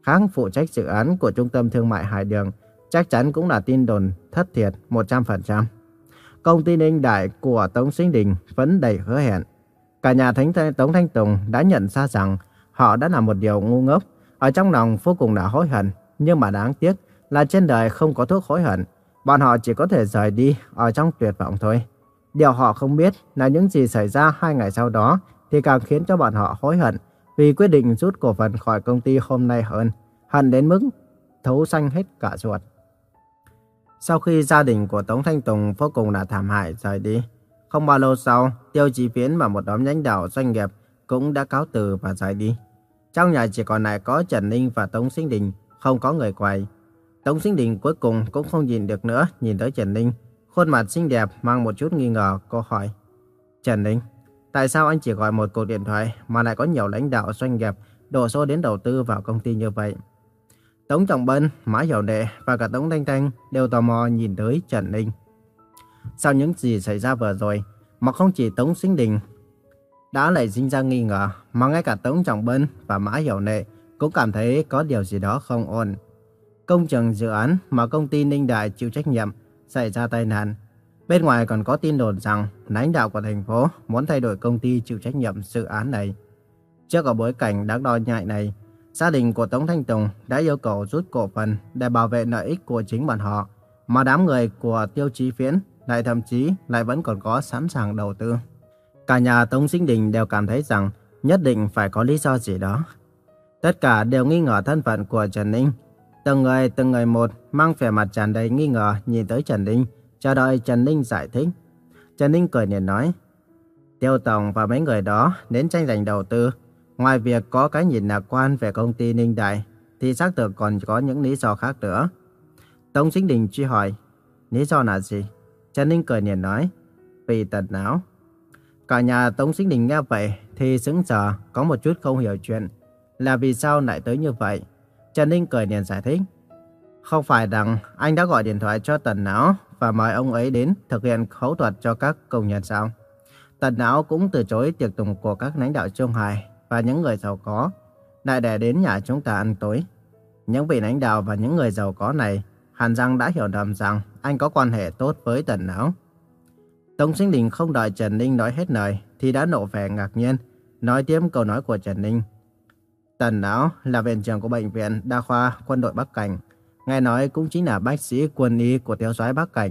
kháng phụ trách dự án của Trung tâm Thương mại Hải Đường chắc chắn cũng là tin đồn thất thiệt 100%. Công ty Ninh Đại của Tống Sinh Đình vẫn đầy hứa hẹn. Cả nhà Thánh Tống Thanh Tùng đã nhận ra rằng họ đã làm một điều ngu ngốc, ở trong lòng vô cùng là hối hận, nhưng mà đáng tiếc là trên đời không có thuốc hối hận, bọn họ chỉ có thể rời đi ở trong tuyệt vọng thôi. Điều họ không biết là những gì xảy ra hai ngày sau đó thì càng khiến cho bọn họ hối hận vì quyết định rút cổ phần khỏi công ty hôm nay hơn, hận đến mức thấu xanh hết cả ruột. Sau khi gia đình của Tống Thanh Tùng vô cùng là thảm hại rời đi, không bao lâu sau, Tiêu Chí Phiến và một đám lãnh đạo doanh nghiệp cũng đã cáo từ và rời đi. Trong nhà chỉ còn lại có Trần Ninh và Tống Sinh Đình, không có người quay. Tống Sinh Đình cuối cùng cũng không nhìn được nữa, nhìn tới Trần Ninh. Khuôn mặt xinh đẹp mang một chút nghi ngờ, cô hỏi. Trần Ninh, tại sao anh chỉ gọi một cuộc điện thoại mà lại có nhiều lãnh đạo doanh nghiệp đổ xô đến đầu tư vào công ty như vậy? Tống Trọng Bân, Mã Hiểu Đệ và cả Tống Thanh Thanh đều tò mò nhìn tới Trần Ninh. Sau những gì xảy ra vừa rồi, mà không chỉ Tống Sinh Đình đã lại sinh ra nghi ngờ, mà ngay cả Tống Trọng Bân và Mã Hiểu Đệ cũng cảm thấy có điều gì đó không ổn. Công trường dự án mà công ty Ninh Đại chịu trách nhiệm xảy ra tai nạn. Bên ngoài còn có tin đồn rằng lãnh đạo của thành phố muốn thay đổi công ty chịu trách nhiệm dự án này. Trước ở bối cảnh đáng đo nhại này, gia đình của Tống Thanh Tùng đã yêu cầu rút cổ phần để bảo vệ lợi ích của chính bọn họ, mà đám người của Tiêu Chí Phiến lại thậm chí lại vẫn còn có sẵn sàng đầu tư. Cả nhà Tống Sinh Đình đều cảm thấy rằng nhất định phải có lý do gì đó. Tất cả đều nghi ngờ thân phận của Trần Ninh. Từng người từng người một mang vẻ mặt tràn đầy nghi ngờ nhìn tới Trần Ninh, chờ đợi Trần Ninh giải thích. Trần Ninh cười liền nói, Tiêu Tổng và mấy người đó đến tranh giành đầu tư. Ngoài việc có cái nhìn lạc quan về công ty Ninh Đại, thì xác thực còn có những lý do khác nữa. Tống Sinh Đình truy hỏi, lý do là gì? Trần Ninh cười liền nói, vì tật não. Cả nhà Tống Sinh Đình nghe vậy thì sững sờ, có một chút không hiểu chuyện. Là vì sao lại tới như vậy? Trần Ninh cười liền giải thích. Không phải rằng anh đã gọi điện thoại cho Tần Não và mời ông ấy đến thực hiện phẫu thuật cho các công nhân sao? Tần Não cũng từ chối tiệc tùng của các lãnh đạo Trung Hải và những người giàu có, lại để đến nhà chúng ta ăn tối. Những vị lãnh đạo và những người giàu có này hẳn rằng đã hiểu lầm rằng anh có quan hệ tốt với Tần Não. Tống Sinh Đình không đợi Trần Ninh nói hết lời thì đã nộ vẻ ngạc nhiên, nói tiếp câu nói của Trần Ninh. Tần Não là viện trưởng của bệnh viện Đa khoa quân đội Bắc Cảnh, nghe nói cũng chính là bác sĩ quân y của thiếu soái Bắc Cảnh.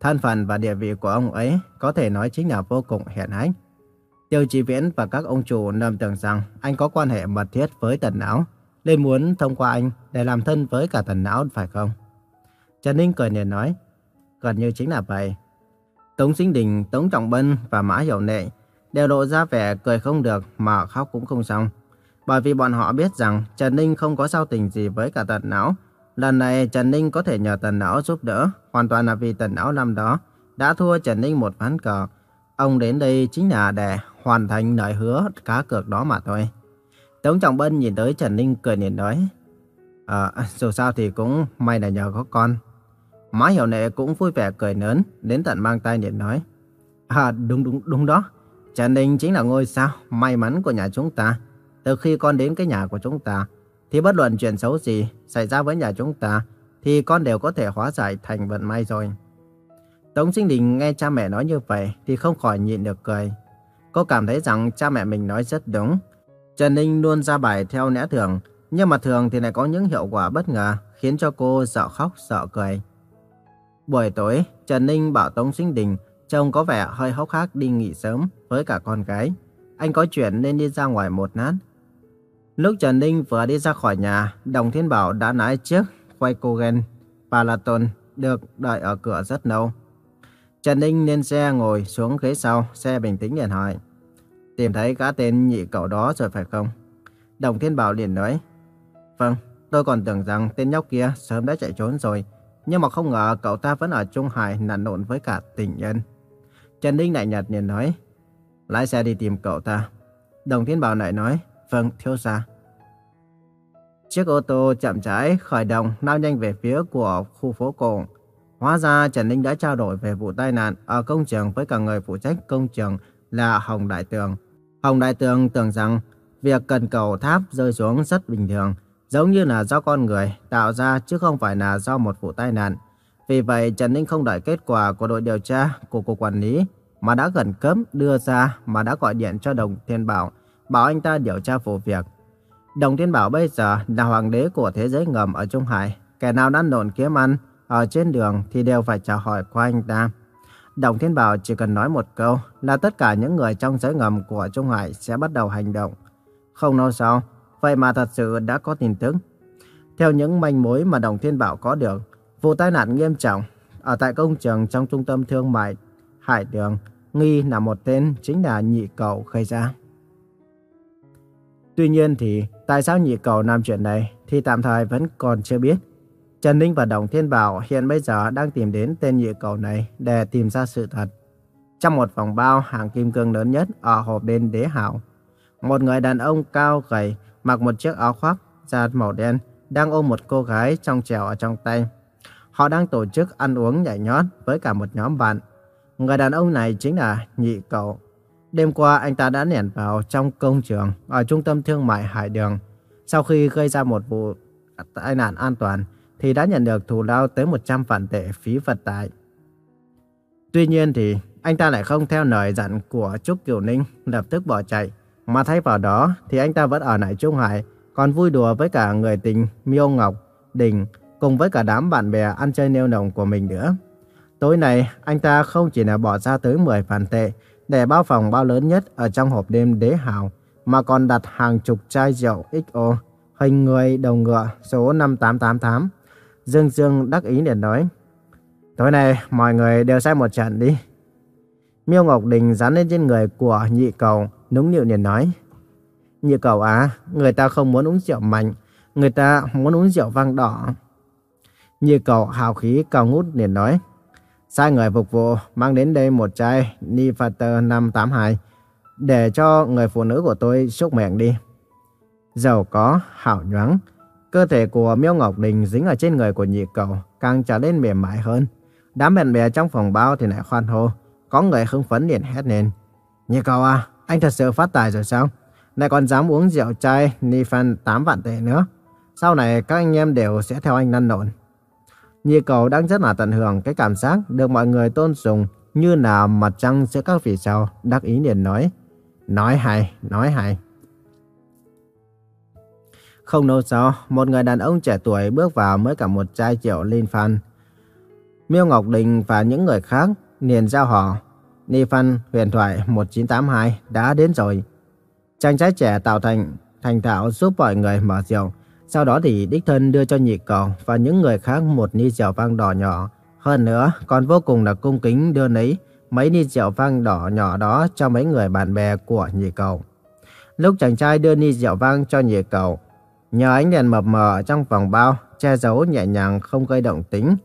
Thân phận và địa vị của ông ấy có thể nói chính là vô cùng hiển hách. Tiêu Chí Viễn và các ông chủ nầm tưởng rằng anh có quan hệ mật thiết với Tần Não, nên muốn thông qua anh để làm thân với cả Tần Não phải không? Trần Ninh cười liền nói, gần như chính là vậy. Tống Sinh Đình, Tống Trọng Bân và Mã Hiểu Nệ đều lộ ra vẻ cười không được mà khóc cũng không xong. Bởi vì bọn họ biết rằng Trần Ninh không có giao tình gì với cả Tần Não. Lần này Trần Ninh có thể nhờ Tần Não giúp đỡ, hoàn toàn là vì Tần Não năm đó đã thua Trần Ninh một ván cờ. Ông đến đây chính là để hoàn thành lời hứa cá cược đó mà thôi. Tống Trọng Bân nhìn tới Trần Ninh cười nhìn nói, À, dù sao thì cũng may là nhờ có con. Má hiểu nệ cũng vui vẻ cười lớn, đến tận mang tay nhìn nói. À đúng đúng đúng đó, Trần Ninh chính là ngôi sao may mắn của nhà chúng ta. Từ khi con đến cái nhà của chúng ta, thì bất luận chuyện xấu gì xảy ra với nhà chúng ta, thì con đều có thể hóa giải thành vận may rồi. Tống Sinh Đình nghe cha mẹ nói như vậy thì không khỏi nhịn được cười. Cô cảm thấy rằng cha mẹ mình nói rất đúng. Trần Ninh luôn ra bài theo lẽ thường, nhưng mà thường thì lại có những hiệu quả bất ngờ khiến cho cô sợ khóc sợ cười. Buổi tối, Trần Ninh bảo Tống Sinh Đình trông có vẻ hơi hốc hác đi nghỉ sớm với cả con gái. Anh có chuyện nên đi ra ngoài một nát. Lúc Trần Ninh vừa đi ra khỏi nhà, Đồng Thiên Bảo đã nãy chiếc quay cô ghen Palaton được đợi ở cửa rất lâu. Trần Ninh lên xe ngồi xuống ghế sau, xe bình tĩnh liền hỏi. Tìm thấy cả tên nhị cậu đó rồi phải không? Đồng Thiên Bảo liền nói. Vâng, tôi còn tưởng rằng tên nhóc kia sớm đã chạy trốn rồi. Nhưng mà không ngờ cậu ta vẫn ở Trung Hải nặn nộn với cả tình nhân. Trần Ninh lại nhạt liền nói. Lái xe đi tìm cậu ta. Đồng Thiên Bảo lại nói. Vâng, thiếu gia. Chiếc ô tô chậm rãi khởi động lao nhanh về phía của khu phố cổ. Hóa ra Trần Ninh đã trao đổi về vụ tai nạn ở công trường với cả người phụ trách công trường là Hồng Đại Tường. Hồng Đại Tường tưởng rằng việc cần cầu tháp rơi xuống rất bình thường, giống như là do con người tạo ra chứ không phải là do một vụ tai nạn. Vì vậy Trần Ninh không đợi kết quả của đội điều tra của cục quản lý mà đã gần cấm đưa ra mà đã gọi điện cho Đồng Thiên Bảo bảo anh ta điều tra vụ việc. Đồng Thiên Bảo bây giờ là hoàng đế của thế giới ngầm ở Trung Hải. Kẻ nào đang nộn kiếm ăn ở trên đường thì đều phải chào hỏi qua anh ta. Đồng Thiên Bảo chỉ cần nói một câu là tất cả những người trong giới ngầm của Trung Hải sẽ bắt đầu hành động. Không lâu sau, vậy mà thật sự đã có tin tức. Theo những manh mối mà Đồng Thiên Bảo có được, vụ tai nạn nghiêm trọng ở tại công trường trong trung tâm thương mại Hải Đường nghi là một tên chính là nhị cậu gây ra. Tuy nhiên thì tại sao nhị cầu làm chuyện này thì tạm thời vẫn còn chưa biết. Trần Ninh và Đồng Thiên Bảo hiện bây giờ đang tìm đến tên nhị cầu này để tìm ra sự thật. Trong một vòng bao hàng kim cương lớn nhất ở hộp đen đế hảo, một người đàn ông cao gầy mặc một chiếc áo khoác da màu đen đang ôm một cô gái trong trèo ở trong tay. Họ đang tổ chức ăn uống nhảy nhót với cả một nhóm bạn. Người đàn ông này chính là nhị cầu. Đêm qua anh ta đã lẻn vào trong công trường ở trung tâm thương mại Hải Đường. Sau khi gây ra một vụ tai nạn an toàn thì đã nhận được thù lao tới 100 vạn tệ phí vật tại. Tuy nhiên thì anh ta lại không theo lời dặn của Trúc Kiều Ninh lập tức bỏ chạy. Mà thay vào đó thì anh ta vẫn ở lại Trung Hải còn vui đùa với cả người tình Miêu Ngọc, Đình cùng với cả đám bạn bè ăn chơi nêu nồng của mình nữa. Tối nay, anh ta không chỉ là bỏ ra tới 10 vạn tệ để bao phòng bao lớn nhất ở trong hộp đêm đế hào, mà còn đặt hàng chục chai rượu XO, hình người đầu ngựa số 5888. Dương Dương đắc ý liền nói, Tối nay, mọi người đều say một trận đi. Miêu Ngọc Đình dán lên trên người của nhị cầu, núng nịu liền nói, Nhị cầu à, người ta không muốn uống rượu mạnh, người ta muốn uống rượu vang đỏ. Nhị cầu hào khí cao ngút liền nói, sai người phục vụ mang đến đây một chai Nifater 582 để cho người phụ nữ của tôi xúc miệng đi. Giàu có, hảo nhoáng, cơ thể của Miêu Ngọc Đình dính ở trên người của nhị cầu càng trở nên mềm mại hơn. Đám bạn bè trong phòng bao thì lại khoan hô, có người hưng phấn liền hét lên. Nhị cầu à, anh thật sự phát tài rồi sao? Lại còn dám uống rượu chai Nifan 8 vạn tệ nữa. Sau này các anh em đều sẽ theo anh năn nộn. Nhi cầu đang rất là tận hưởng cái cảm giác được mọi người tôn sùng như là mặt trăng giữa các vì sao. Đắc ý liền nói. Nói hay, nói hay. Không lâu sau, một người đàn ông trẻ tuổi bước vào mới cả một chai rượu Linh Phan. Miêu Ngọc Đình và những người khác liền giao họ. Ni Phan huyền thoại 1982 đã đến rồi. Chàng trai trẻ tạo thành thành thạo giúp mọi người mở rượu. Sau đó thì đích thân đưa cho nhị cầu và những người khác một ly rượu vang đỏ nhỏ. Hơn nữa, còn vô cùng là cung kính đưa lấy mấy ly rượu vang đỏ nhỏ đó cho mấy người bạn bè của nhị cầu. Lúc chàng trai đưa ly rượu vang cho nhị cầu, nhờ ánh đèn mập mờ trong vòng bao, che giấu nhẹ nhàng không gây động tính,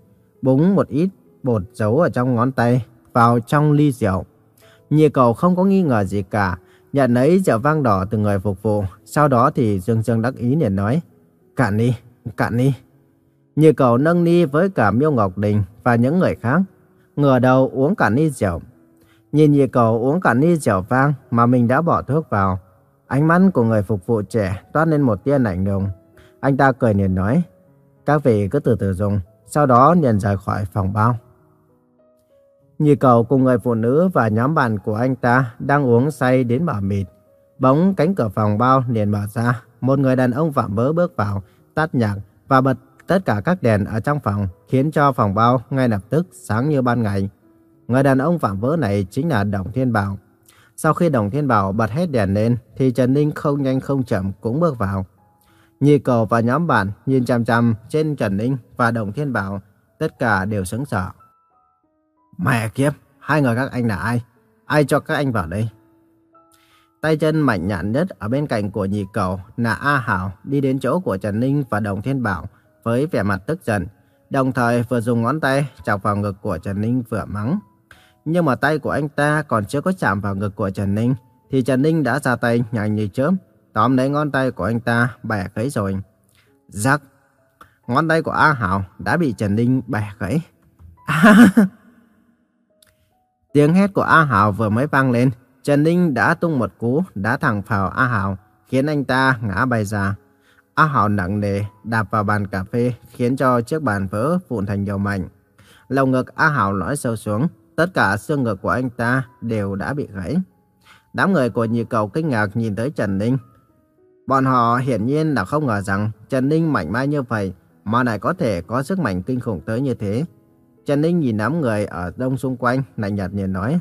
búng một ít bột giấu ở trong ngón tay vào trong ly rượu. Nhị cầu không có nghi ngờ gì cả, nhận lấy rượu vang đỏ từ người phục vụ. Sau đó thì Dương Dương đắc ý liền nói, cạn đi, cạn đi. Như cầu nâng ni với cả Miêu Ngọc Đình và những người khác, ngửa đầu uống cạn ni rượu. Nhìn như cầu uống cạn ni rượu vang mà mình đã bỏ thuốc vào. Ánh mắt của người phục vụ trẻ toát lên một tia lạnh lùng. Anh ta cười liền nói, các vị cứ từ từ dùng, sau đó liền rời khỏi phòng bao. Như cầu cùng người phụ nữ và nhóm bạn của anh ta đang uống say đến mở mịt. Bóng cánh cửa phòng bao liền mở ra. Một người đàn ông vạm vỡ bước vào, tắt nhạc và bật tất cả các đèn ở trong phòng, khiến cho phòng bao ngay lập tức sáng như ban ngày. Người đàn ông vạm vỡ này chính là Đồng Thiên Bảo. Sau khi Đồng Thiên Bảo bật hết đèn lên, thì Trần Ninh không nhanh không chậm cũng bước vào. Nhi cầu và nhóm bạn nhìn chăm chăm trên Trần Ninh và Đồng Thiên Bảo, tất cả đều sững sờ. Mẹ kiếp, hai người các anh là ai? Ai cho các anh vào đây? Tay chân mạnh nhạn nhất ở bên cạnh của nhị cầu là A Hảo đi đến chỗ của Trần Ninh và Đồng Thiên Bảo với vẻ mặt tức giận, đồng thời vừa dùng ngón tay chọc vào ngực của Trần Ninh vừa mắng. Nhưng mà tay của anh ta còn chưa có chạm vào ngực của Trần Ninh, thì Trần Ninh đã ra tay nhanh như chớp, tóm lấy ngón tay của anh ta bẻ gãy rồi. Rắc! Ngón tay của A Hảo đã bị Trần Ninh bẻ gãy. Tiếng hét của A Hảo vừa mới vang lên, Trần Ninh đã tung một cú đá thẳng vào A Hảo, khiến anh ta ngã bay ra. A Hảo nặng nề đạp vào bàn cà phê, khiến cho chiếc bàn vỡ vụn thành nhiều mảnh. Lồng ngực A Hảo lõi sâu xuống, tất cả xương ngực của anh ta đều đã bị gãy. Đám người của nhị cầu kinh ngạc nhìn tới Trần Ninh. Bọn họ hiển nhiên là không ngờ rằng Trần Ninh mạnh mẽ như vậy mà lại có thể có sức mạnh kinh khủng tới như thế. Trần Ninh nhìn đám người ở đông xung quanh, lạnh nhạt nhìn nói.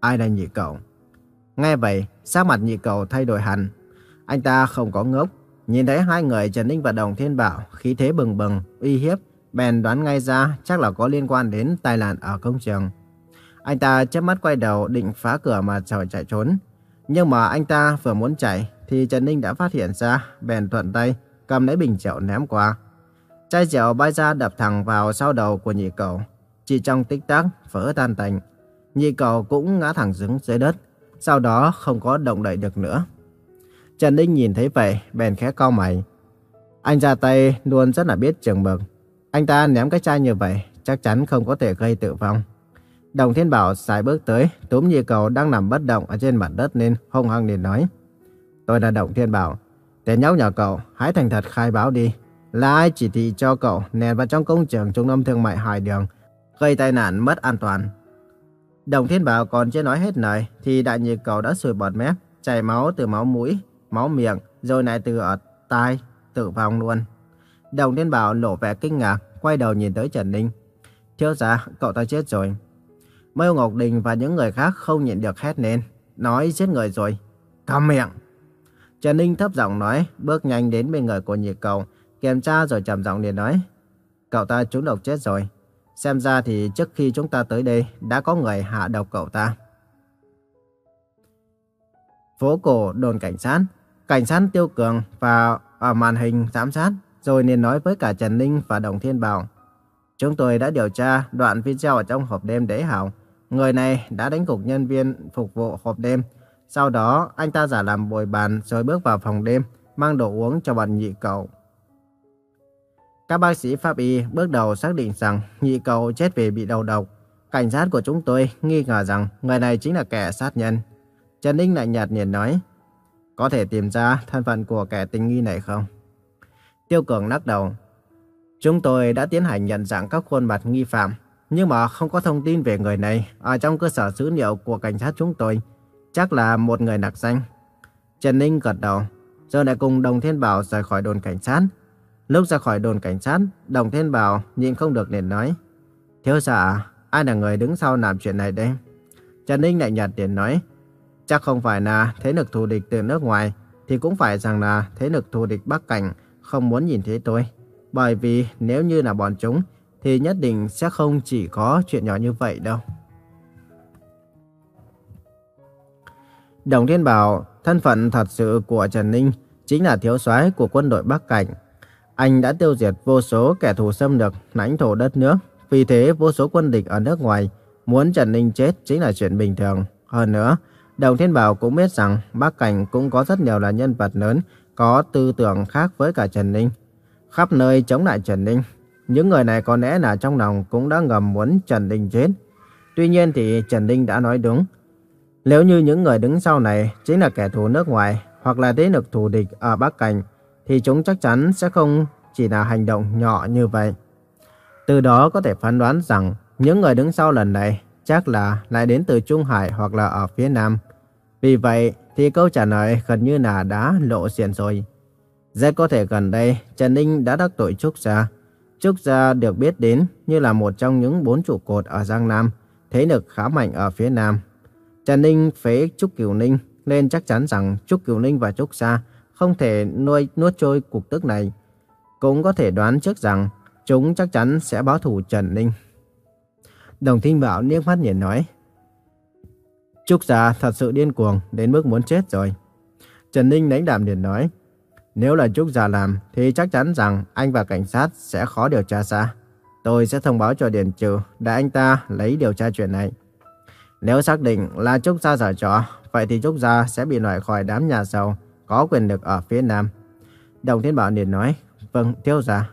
Ai là nhị cầu? Nghe vậy, sắc mặt nhị cầu thay đổi hẳn. Anh ta không có ngốc. Nhìn thấy hai người Trần Ninh và Đồng Thiên Bảo khí thế bừng bừng, uy hiếp, bèn đoán ngay ra chắc là có liên quan đến tai nạn ở công trường. Anh ta chớp mắt quay đầu định phá cửa mà chạy chạy trốn. Nhưng mà anh ta vừa muốn chạy thì Trần Ninh đã phát hiện ra, bèn thuận tay, cầm lấy bình rượu ném qua. Chai rượu bay ra đập thẳng vào sau đầu của nhị cầu. Chỉ trong tích tắc, vỡ tan tành. Nhị cầu cũng ngã thẳng xuống dưới đất, sau đó không có động đậy được nữa. Trần Ninh nhìn thấy vậy, bèn khẽ cau mày. Anh ra tay luôn rất là biết chừng mực. Anh ta ném cái chai như vậy, chắc chắn không có thể gây tử vong. Đồng Thiên Bảo xài bước tới, túm nhị cầu đang nằm bất động ở trên mặt đất nên hung hăng liền nói. Tôi là Đồng Thiên Bảo. Tên nhóc nhỏ cậu, hãy thành thật khai báo đi. Là ai chỉ thị cho cậu nèn vào trong công trường trung tâm thương mại Hải Đường, gây tai nạn mất an toàn. Đồng Thiên Bảo còn chưa nói hết lời thì đại nhị cầu đã sùi bọt mép, chảy máu từ máu mũi, máu miệng, rồi lại từ ở tai, tử vong luôn. Đồng Thiên Bảo lộ vẻ kinh ngạc, quay đầu nhìn tới Trần Ninh. Thiếu gia, cậu ta chết rồi. Mêu Ngọc Đình và những người khác không nhịn được hét lên, nói chết người rồi. Câm miệng! Trần Ninh thấp giọng nói, bước nhanh đến bên người của nhị cầu, kiểm tra rồi trầm giọng liền nói. Cậu ta trúng độc chết rồi. Xem ra thì trước khi chúng ta tới đây đã có người hạ độc cậu ta. Phố cổ đồn cảnh sát, cảnh sát Tiêu Cường và ở màn hình giám sát rồi liền nói với cả Trần Ninh và Đồng Thiên Bảo. Chúng tôi đã điều tra đoạn video ở trong hộp đêm đế hảo. Người này đã đánh gục nhân viên phục vụ hộp đêm. Sau đó, anh ta giả làm bồi bàn rồi bước vào phòng đêm, mang đồ uống cho bọn nhị cậu. Các bác sĩ pháp y bước đầu xác định rằng nhị cầu chết vì bị đầu độc. Cảnh sát của chúng tôi nghi ngờ rằng người này chính là kẻ sát nhân. Trần Ninh lại nhạt nhìn nói, có thể tìm ra thân phận của kẻ tình nghi này không? Tiêu Cường lắc đầu. Chúng tôi đã tiến hành nhận dạng các khuôn mặt nghi phạm, nhưng mà không có thông tin về người này ở trong cơ sở dữ liệu của cảnh sát chúng tôi. Chắc là một người nặc danh. Trần Ninh gật đầu, rồi lại cùng Đồng Thiên Bảo rời khỏi đồn cảnh sát. Lúc ra khỏi đồn cảnh sát, Đồng Thiên Bảo nhìn không được liền nói. Thiếu giả ai là người đứng sau làm chuyện này đây? Trần Ninh lại nhạt tiền nói. Chắc không phải là thế lực thù địch từ nước ngoài, thì cũng phải rằng là thế lực thù địch Bắc Cảnh không muốn nhìn thấy tôi. Bởi vì nếu như là bọn chúng, thì nhất định sẽ không chỉ có chuyện nhỏ như vậy đâu. Đồng Thiên Bảo, thân phận thật sự của Trần Ninh chính là thiếu soái của quân đội Bắc Cảnh. Anh đã tiêu diệt vô số kẻ thù xâm lược lãnh thổ đất nước. Vì thế vô số quân địch ở nước ngoài muốn Trần Ninh chết chính là chuyện bình thường. Hơn nữa, Đồng Thiên Bảo cũng biết rằng Bắc Cảnh cũng có rất nhiều là nhân vật lớn có tư tưởng khác với cả Trần Ninh. Khắp nơi chống lại Trần Ninh. Những người này có lẽ là trong lòng cũng đã ngầm muốn Trần Ninh chết. Tuy nhiên thì Trần Ninh đã nói đúng. Nếu như những người đứng sau này chính là kẻ thù nước ngoài hoặc là thế lực thù địch ở Bắc Cảnh, thì chúng chắc chắn sẽ không chỉ là hành động nhỏ như vậy. Từ đó có thể phán đoán rằng những người đứng sau lần này chắc là lại đến từ Trung Hải hoặc là ở phía Nam. Vì vậy thì câu trả lời gần như là đã lộ diện rồi. Rất có thể gần đây Trần Ninh đã đắc tội Trúc Gia. Trúc Gia được biết đến như là một trong những bốn trụ cột ở Giang Nam, thế lực khá mạnh ở phía Nam. Trần Ninh phế Trúc Kiều Ninh nên chắc chắn rằng Trúc Kiều Ninh và Trúc Gia không thể nuôi nuốt trôi cục tức này. Cũng có thể đoán trước rằng chúng chắc chắn sẽ báo thù Trần Ninh. Đồng Thinh Bảo liếc mắt nhìn nói. Trúc Gia thật sự điên cuồng đến mức muốn chết rồi. Trần Ninh đánh đạm liền nói. Nếu là Trúc Gia làm thì chắc chắn rằng anh và cảnh sát sẽ khó điều tra ra. Tôi sẽ thông báo cho Điền Trừ để anh ta lấy điều tra chuyện này. Nếu xác định là Trúc Gia giả trò, vậy thì Trúc Gia sẽ bị loại khỏi đám nhà giàu có quyền lực ở phía Nam. Đồng Thiên Bảo liền nói, vâng, thiếu gia.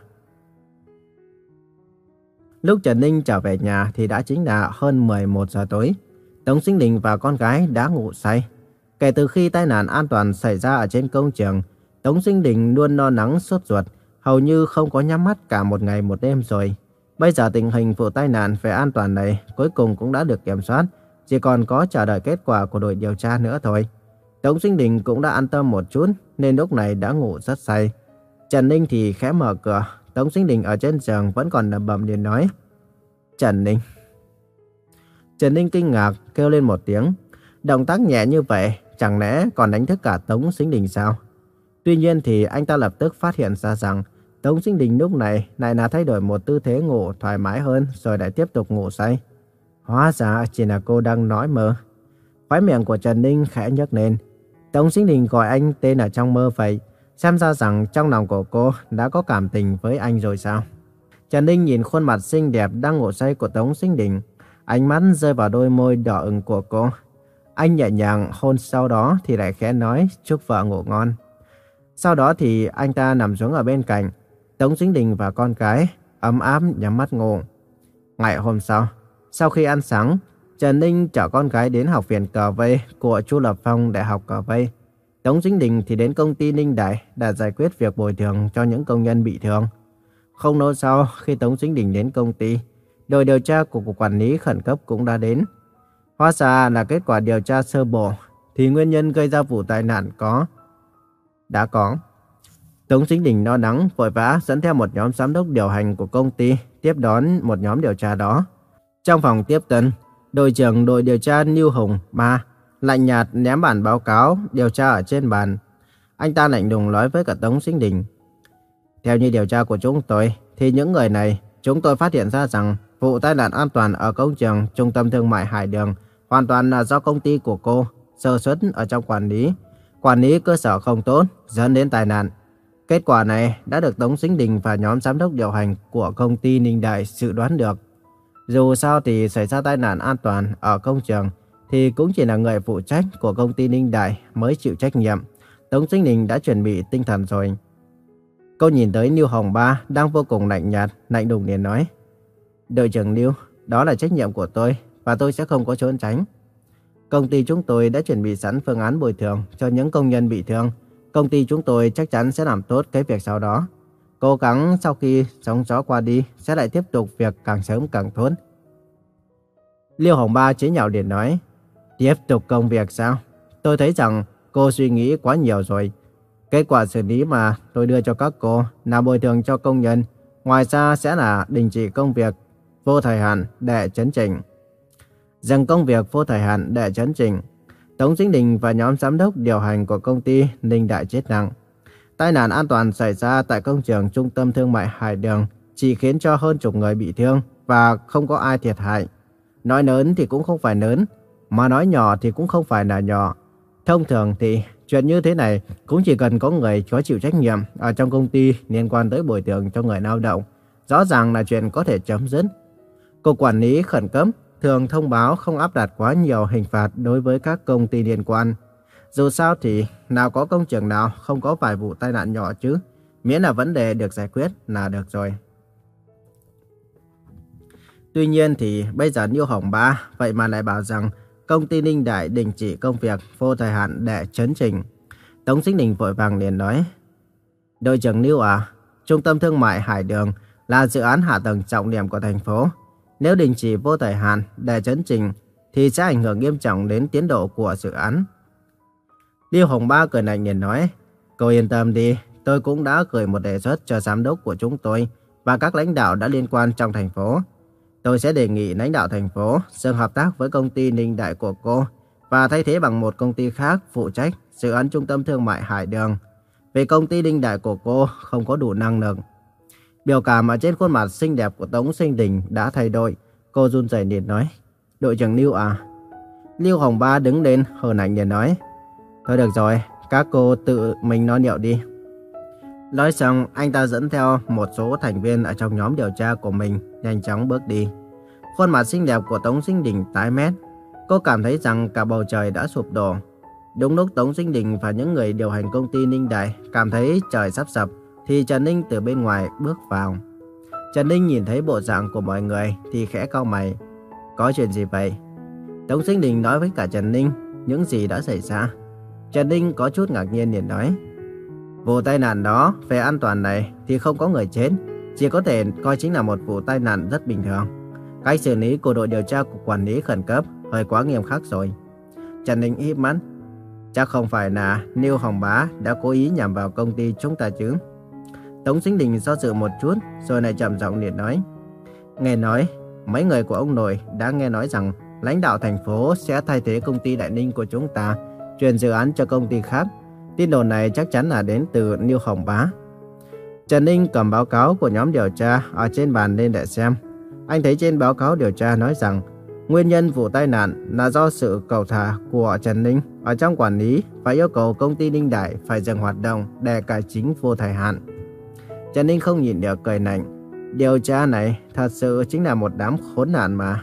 Lúc Trần Ninh trở về nhà thì đã chính là hơn 11 giờ tối. Tống Sinh Đình và con gái đã ngủ say. Kể từ khi tai nạn an toàn xảy ra ở trên công trường, Tống Sinh Đình luôn lo lắng sốt ruột, hầu như không có nhắm mắt cả một ngày một đêm rồi. Bây giờ tình hình vụ tai nạn về an toàn này cuối cùng cũng đã được kiểm soát, chỉ còn có chờ đợi kết quả của đội điều tra nữa thôi. Tống Sinh Đình cũng đã an tâm một chút nên lúc này đã ngủ rất say. Trần Ninh thì khẽ mở cửa, Tống Sinh Đình ở trên giường vẫn còn lẩm bẩm liền nói. Trần Ninh. Trần Ninh kinh ngạc kêu lên một tiếng. Động tác nhẹ như vậy chẳng lẽ còn đánh thức cả Tống Sinh Đình sao? Tuy nhiên thì anh ta lập tức phát hiện ra rằng Tống Sinh Đình lúc này lại là thay đổi một tư thế ngủ thoải mái hơn rồi lại tiếp tục ngủ say. Hóa ra chỉ là cô đang nói mơ. Khói miệng của Trần Ninh khẽ nhấc lên. Tống Sinh Đình gọi anh tên ở trong mơ vậy. Xem ra rằng trong lòng của cô đã có cảm tình với anh rồi sao? Trần Ninh nhìn khuôn mặt xinh đẹp đang ngủ say của Tống Sinh Đình. Ánh mắt rơi vào đôi môi đỏ ửng của cô. Anh nhẹ nhàng hôn sau đó thì lại khẽ nói chúc vợ ngủ ngon. Sau đó thì anh ta nằm xuống ở bên cạnh. Tống Sinh Đình và con cái ấm áp nhắm mắt ngủ. Ngày hôm sau, sau khi ăn sáng, Trần Ninh chở con gái đến học viện cờ vây của Chu Lập Phong Đại học cờ vây. Tống Dính Đình thì đến công ty Ninh Đại để giải quyết việc bồi thường cho những công nhân bị thương. Không lâu sau, khi Tống Dính Đình đến công ty, đội điều tra của Cục Quản lý Khẩn cấp cũng đã đến. Hóa ra là kết quả điều tra sơ bộ, thì nguyên nhân gây ra vụ tai nạn có. Đã có. Tống Dính Đình lo lắng, vội vã dẫn theo một nhóm giám đốc điều hành của công ty tiếp đón một nhóm điều tra đó. Trong phòng tiếp tân, đội trưởng đội điều tra lưu Hùng mà lạnh nhạt ném bản báo cáo điều tra ở trên bàn. Anh ta lạnh lùng nói với cả Tống Sinh Đình. Theo như điều tra của chúng tôi, thì những người này, chúng tôi phát hiện ra rằng vụ tai nạn an toàn ở công trường Trung tâm Thương mại Hải Đường hoàn toàn là do công ty của cô sơ suất ở trong quản lý. Quản lý cơ sở không tốt, dẫn đến tai nạn. Kết quả này đã được Tống Sinh Đình và nhóm giám đốc điều hành của công ty Ninh Đại dự đoán được. Dù sao thì xảy ra tai nạn an toàn ở công trường thì cũng chỉ là người phụ trách của công ty Ninh Đại mới chịu trách nhiệm. Tống Sinh Đình đã chuẩn bị tinh thần rồi. Cô nhìn tới Niêu Hồng Ba đang vô cùng lạnh nhạt, lạnh đùng liền nói. Đội trưởng Niêu, đó là trách nhiệm của tôi và tôi sẽ không có trốn tránh. Công ty chúng tôi đã chuẩn bị sẵn phương án bồi thường cho những công nhân bị thương. Công ty chúng tôi chắc chắn sẽ làm tốt cái việc sau đó. Cố gắng sau khi sóng gió qua đi, sẽ lại tiếp tục việc càng sớm càng tốt. Liêu Hồng Ba chế nhạo liền nói. Tiếp tục công việc sao? Tôi thấy rằng cô suy nghĩ quá nhiều rồi. Kết quả xử lý mà tôi đưa cho các cô là bồi thường cho công nhân. Ngoài ra sẽ là đình chỉ công việc vô thời hạn để chấn chỉnh. Dừng công việc vô thời hạn để chấn chỉnh. Tống Chính Đình và nhóm giám đốc điều hành của công ty Ninh Đại chết nặng. Tai nạn an toàn xảy ra tại công trường trung tâm thương mại Hải Đường chỉ khiến cho hơn chục người bị thương và không có ai thiệt hại. Nói lớn thì cũng không phải lớn, mà nói nhỏ thì cũng không phải là nhỏ. Thông thường thì chuyện như thế này cũng chỉ cần có người có chịu trách nhiệm ở trong công ty liên quan tới bồi thường cho người lao động. Rõ ràng là chuyện có thể chấm dứt. Cục quản lý khẩn cấp thường thông báo không áp đặt quá nhiều hình phạt đối với các công ty liên quan. Dù sao thì nào có công trường nào không có vài vụ tai nạn nhỏ chứ. Miễn là vấn đề được giải quyết là được rồi. Tuy nhiên thì bây giờ Niêu Hồng Ba vậy mà lại bảo rằng công ty Ninh Đại đình chỉ công việc vô thời hạn để chấn trình. Tống Sinh Đình vội vàng liền nói, Đội trưởng Niêu à, Trung tâm Thương mại Hải Đường là dự án hạ tầng trọng điểm của thành phố. Nếu đình chỉ vô thời hạn để chấn trình thì sẽ ảnh hưởng nghiêm trọng đến tiến độ của dự án. Lưu Hồng Ba cười lạnh nhìn nói, Cô yên tâm đi, tôi cũng đã gửi một đề xuất cho giám đốc của chúng tôi và các lãnh đạo đã liên quan trong thành phố. Tôi sẽ đề nghị lãnh đạo thành phố dừng hợp tác với công ty Ninh Đại của cô và thay thế bằng một công ty khác phụ trách dự án trung tâm thương mại Hải Đường. Vì công ty Ninh Đại của cô không có đủ năng lực. Biểu cảm ở trên khuôn mặt xinh đẹp của Tống Sinh Đình đã thay đổi. Cô run rẩy liền nói, đội trưởng Lưu à? Lưu Hồng Ba đứng lên hờn ảnh liền nói, thôi được rồi, các cô tự mình nói điệu đi. Nói xong, anh ta dẫn theo một số thành viên ở trong nhóm điều tra của mình nhanh chóng bước đi. Khuôn mặt xinh đẹp của Tống Sinh Đình tái mét. Cô cảm thấy rằng cả bầu trời đã sụp đổ. Đúng lúc Tống Sinh Đình và những người điều hành công ty Ninh Đại cảm thấy trời sắp sập, thì Trần Ninh từ bên ngoài bước vào. Trần Ninh nhìn thấy bộ dạng của mọi người thì khẽ cau mày. Có chuyện gì vậy? Tống Sinh Đình nói với cả Trần Ninh những gì đã xảy ra. Trần Ninh có chút ngạc nhiên liền nói. Vụ tai nạn đó về an toàn này thì không có người chết, chỉ có thể coi chính là một vụ tai nạn rất bình thường. Cách xử lý của đội điều tra của quản lý khẩn cấp hơi quá nghiêm khắc rồi. Trần Ninh híp mắt. Chắc không phải là Niêu Hồng Bá đã cố ý nhằm vào công ty chúng ta chứ. Tống Sinh Đình do dự một chút rồi lại chậm giọng liền nói. Nghe nói, mấy người của ông nội đã nghe nói rằng lãnh đạo thành phố sẽ thay thế công ty Đại Ninh của chúng ta chuyển dự án cho công ty khác Tin đồn này chắc chắn là đến từ Niêu Hồng Bá. Trần Ninh cầm báo cáo của nhóm điều tra ở trên bàn lên để xem. Anh thấy trên báo cáo điều tra nói rằng Nguyên nhân vụ tai nạn là do sự cầu thả của Trần Ninh ở trong quản lý và yêu cầu công ty Ninh Đại phải dừng hoạt động để cải chính vô thời hạn. Trần Ninh không nhìn được cười nảnh. Điều tra này thật sự chính là một đám khốn nạn mà.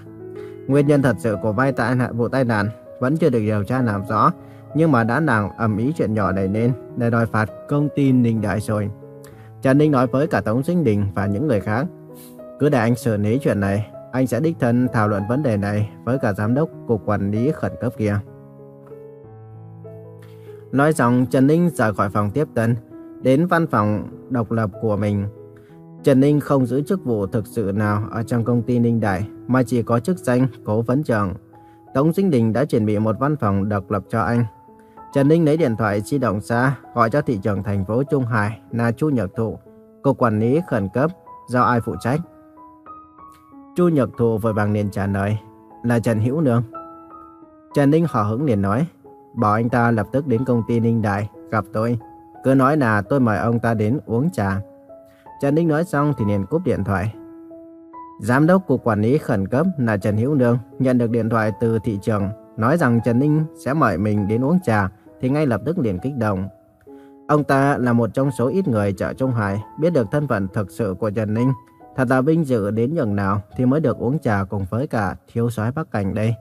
Nguyên nhân thật sự của vai tai nạn vụ tai nạn vẫn chưa được điều tra làm rõ, nhưng mà đã nàng ầm ý chuyện nhỏ này nên để đòi phạt công ty Ninh Đại rồi. Trần Ninh nói với cả Tống Sinh Đình và những người khác, cứ để anh xử lý chuyện này, anh sẽ đích thân thảo luận vấn đề này với cả giám đốc cục quản lý khẩn cấp kia. Nói xong, Trần Ninh rời khỏi phòng tiếp tân, đến văn phòng độc lập của mình. Trần Ninh không giữ chức vụ thực sự nào ở trong công ty Ninh Đại, mà chỉ có chức danh cố vấn trưởng. Tống Sinh Đình đã chuẩn bị một văn phòng độc lập cho anh. Trần Ninh lấy điện thoại di động ra, gọi cho thị trưởng thành phố Trung Hải là Chu Nhật Thụ, cục quản lý khẩn cấp, do ai phụ trách. Chu Nhật Thụ vội vàng liền trả lời, là Trần Hữu Nương. Trần Ninh hò hứng liền nói, bảo anh ta lập tức đến công ty Ninh Đại gặp tôi. Cứ nói là tôi mời ông ta đến uống trà. Trần Ninh nói xong thì liền cúp điện thoại. Giám đốc cục quản lý khẩn cấp là Trần Hữu Nương nhận được điện thoại từ thị trường nói rằng Trần Ninh sẽ mời mình đến uống trà thì ngay lập tức liền kích động. Ông ta là một trong số ít người chợ Trung Hải biết được thân phận thực sự của Trần Ninh. Thật là vinh dự đến nhường nào thì mới được uống trà cùng với cả thiếu soái Bắc Cảnh đây.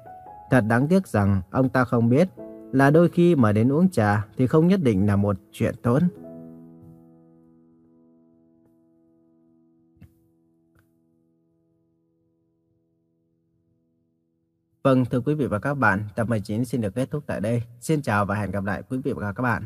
Thật đáng tiếc rằng ông ta không biết là đôi khi mà đến uống trà thì không nhất định là một chuyện tốt. Vâng, thưa quý vị và các bạn, tập 19 xin được kết thúc tại đây. Xin chào và hẹn gặp lại quý vị và các bạn.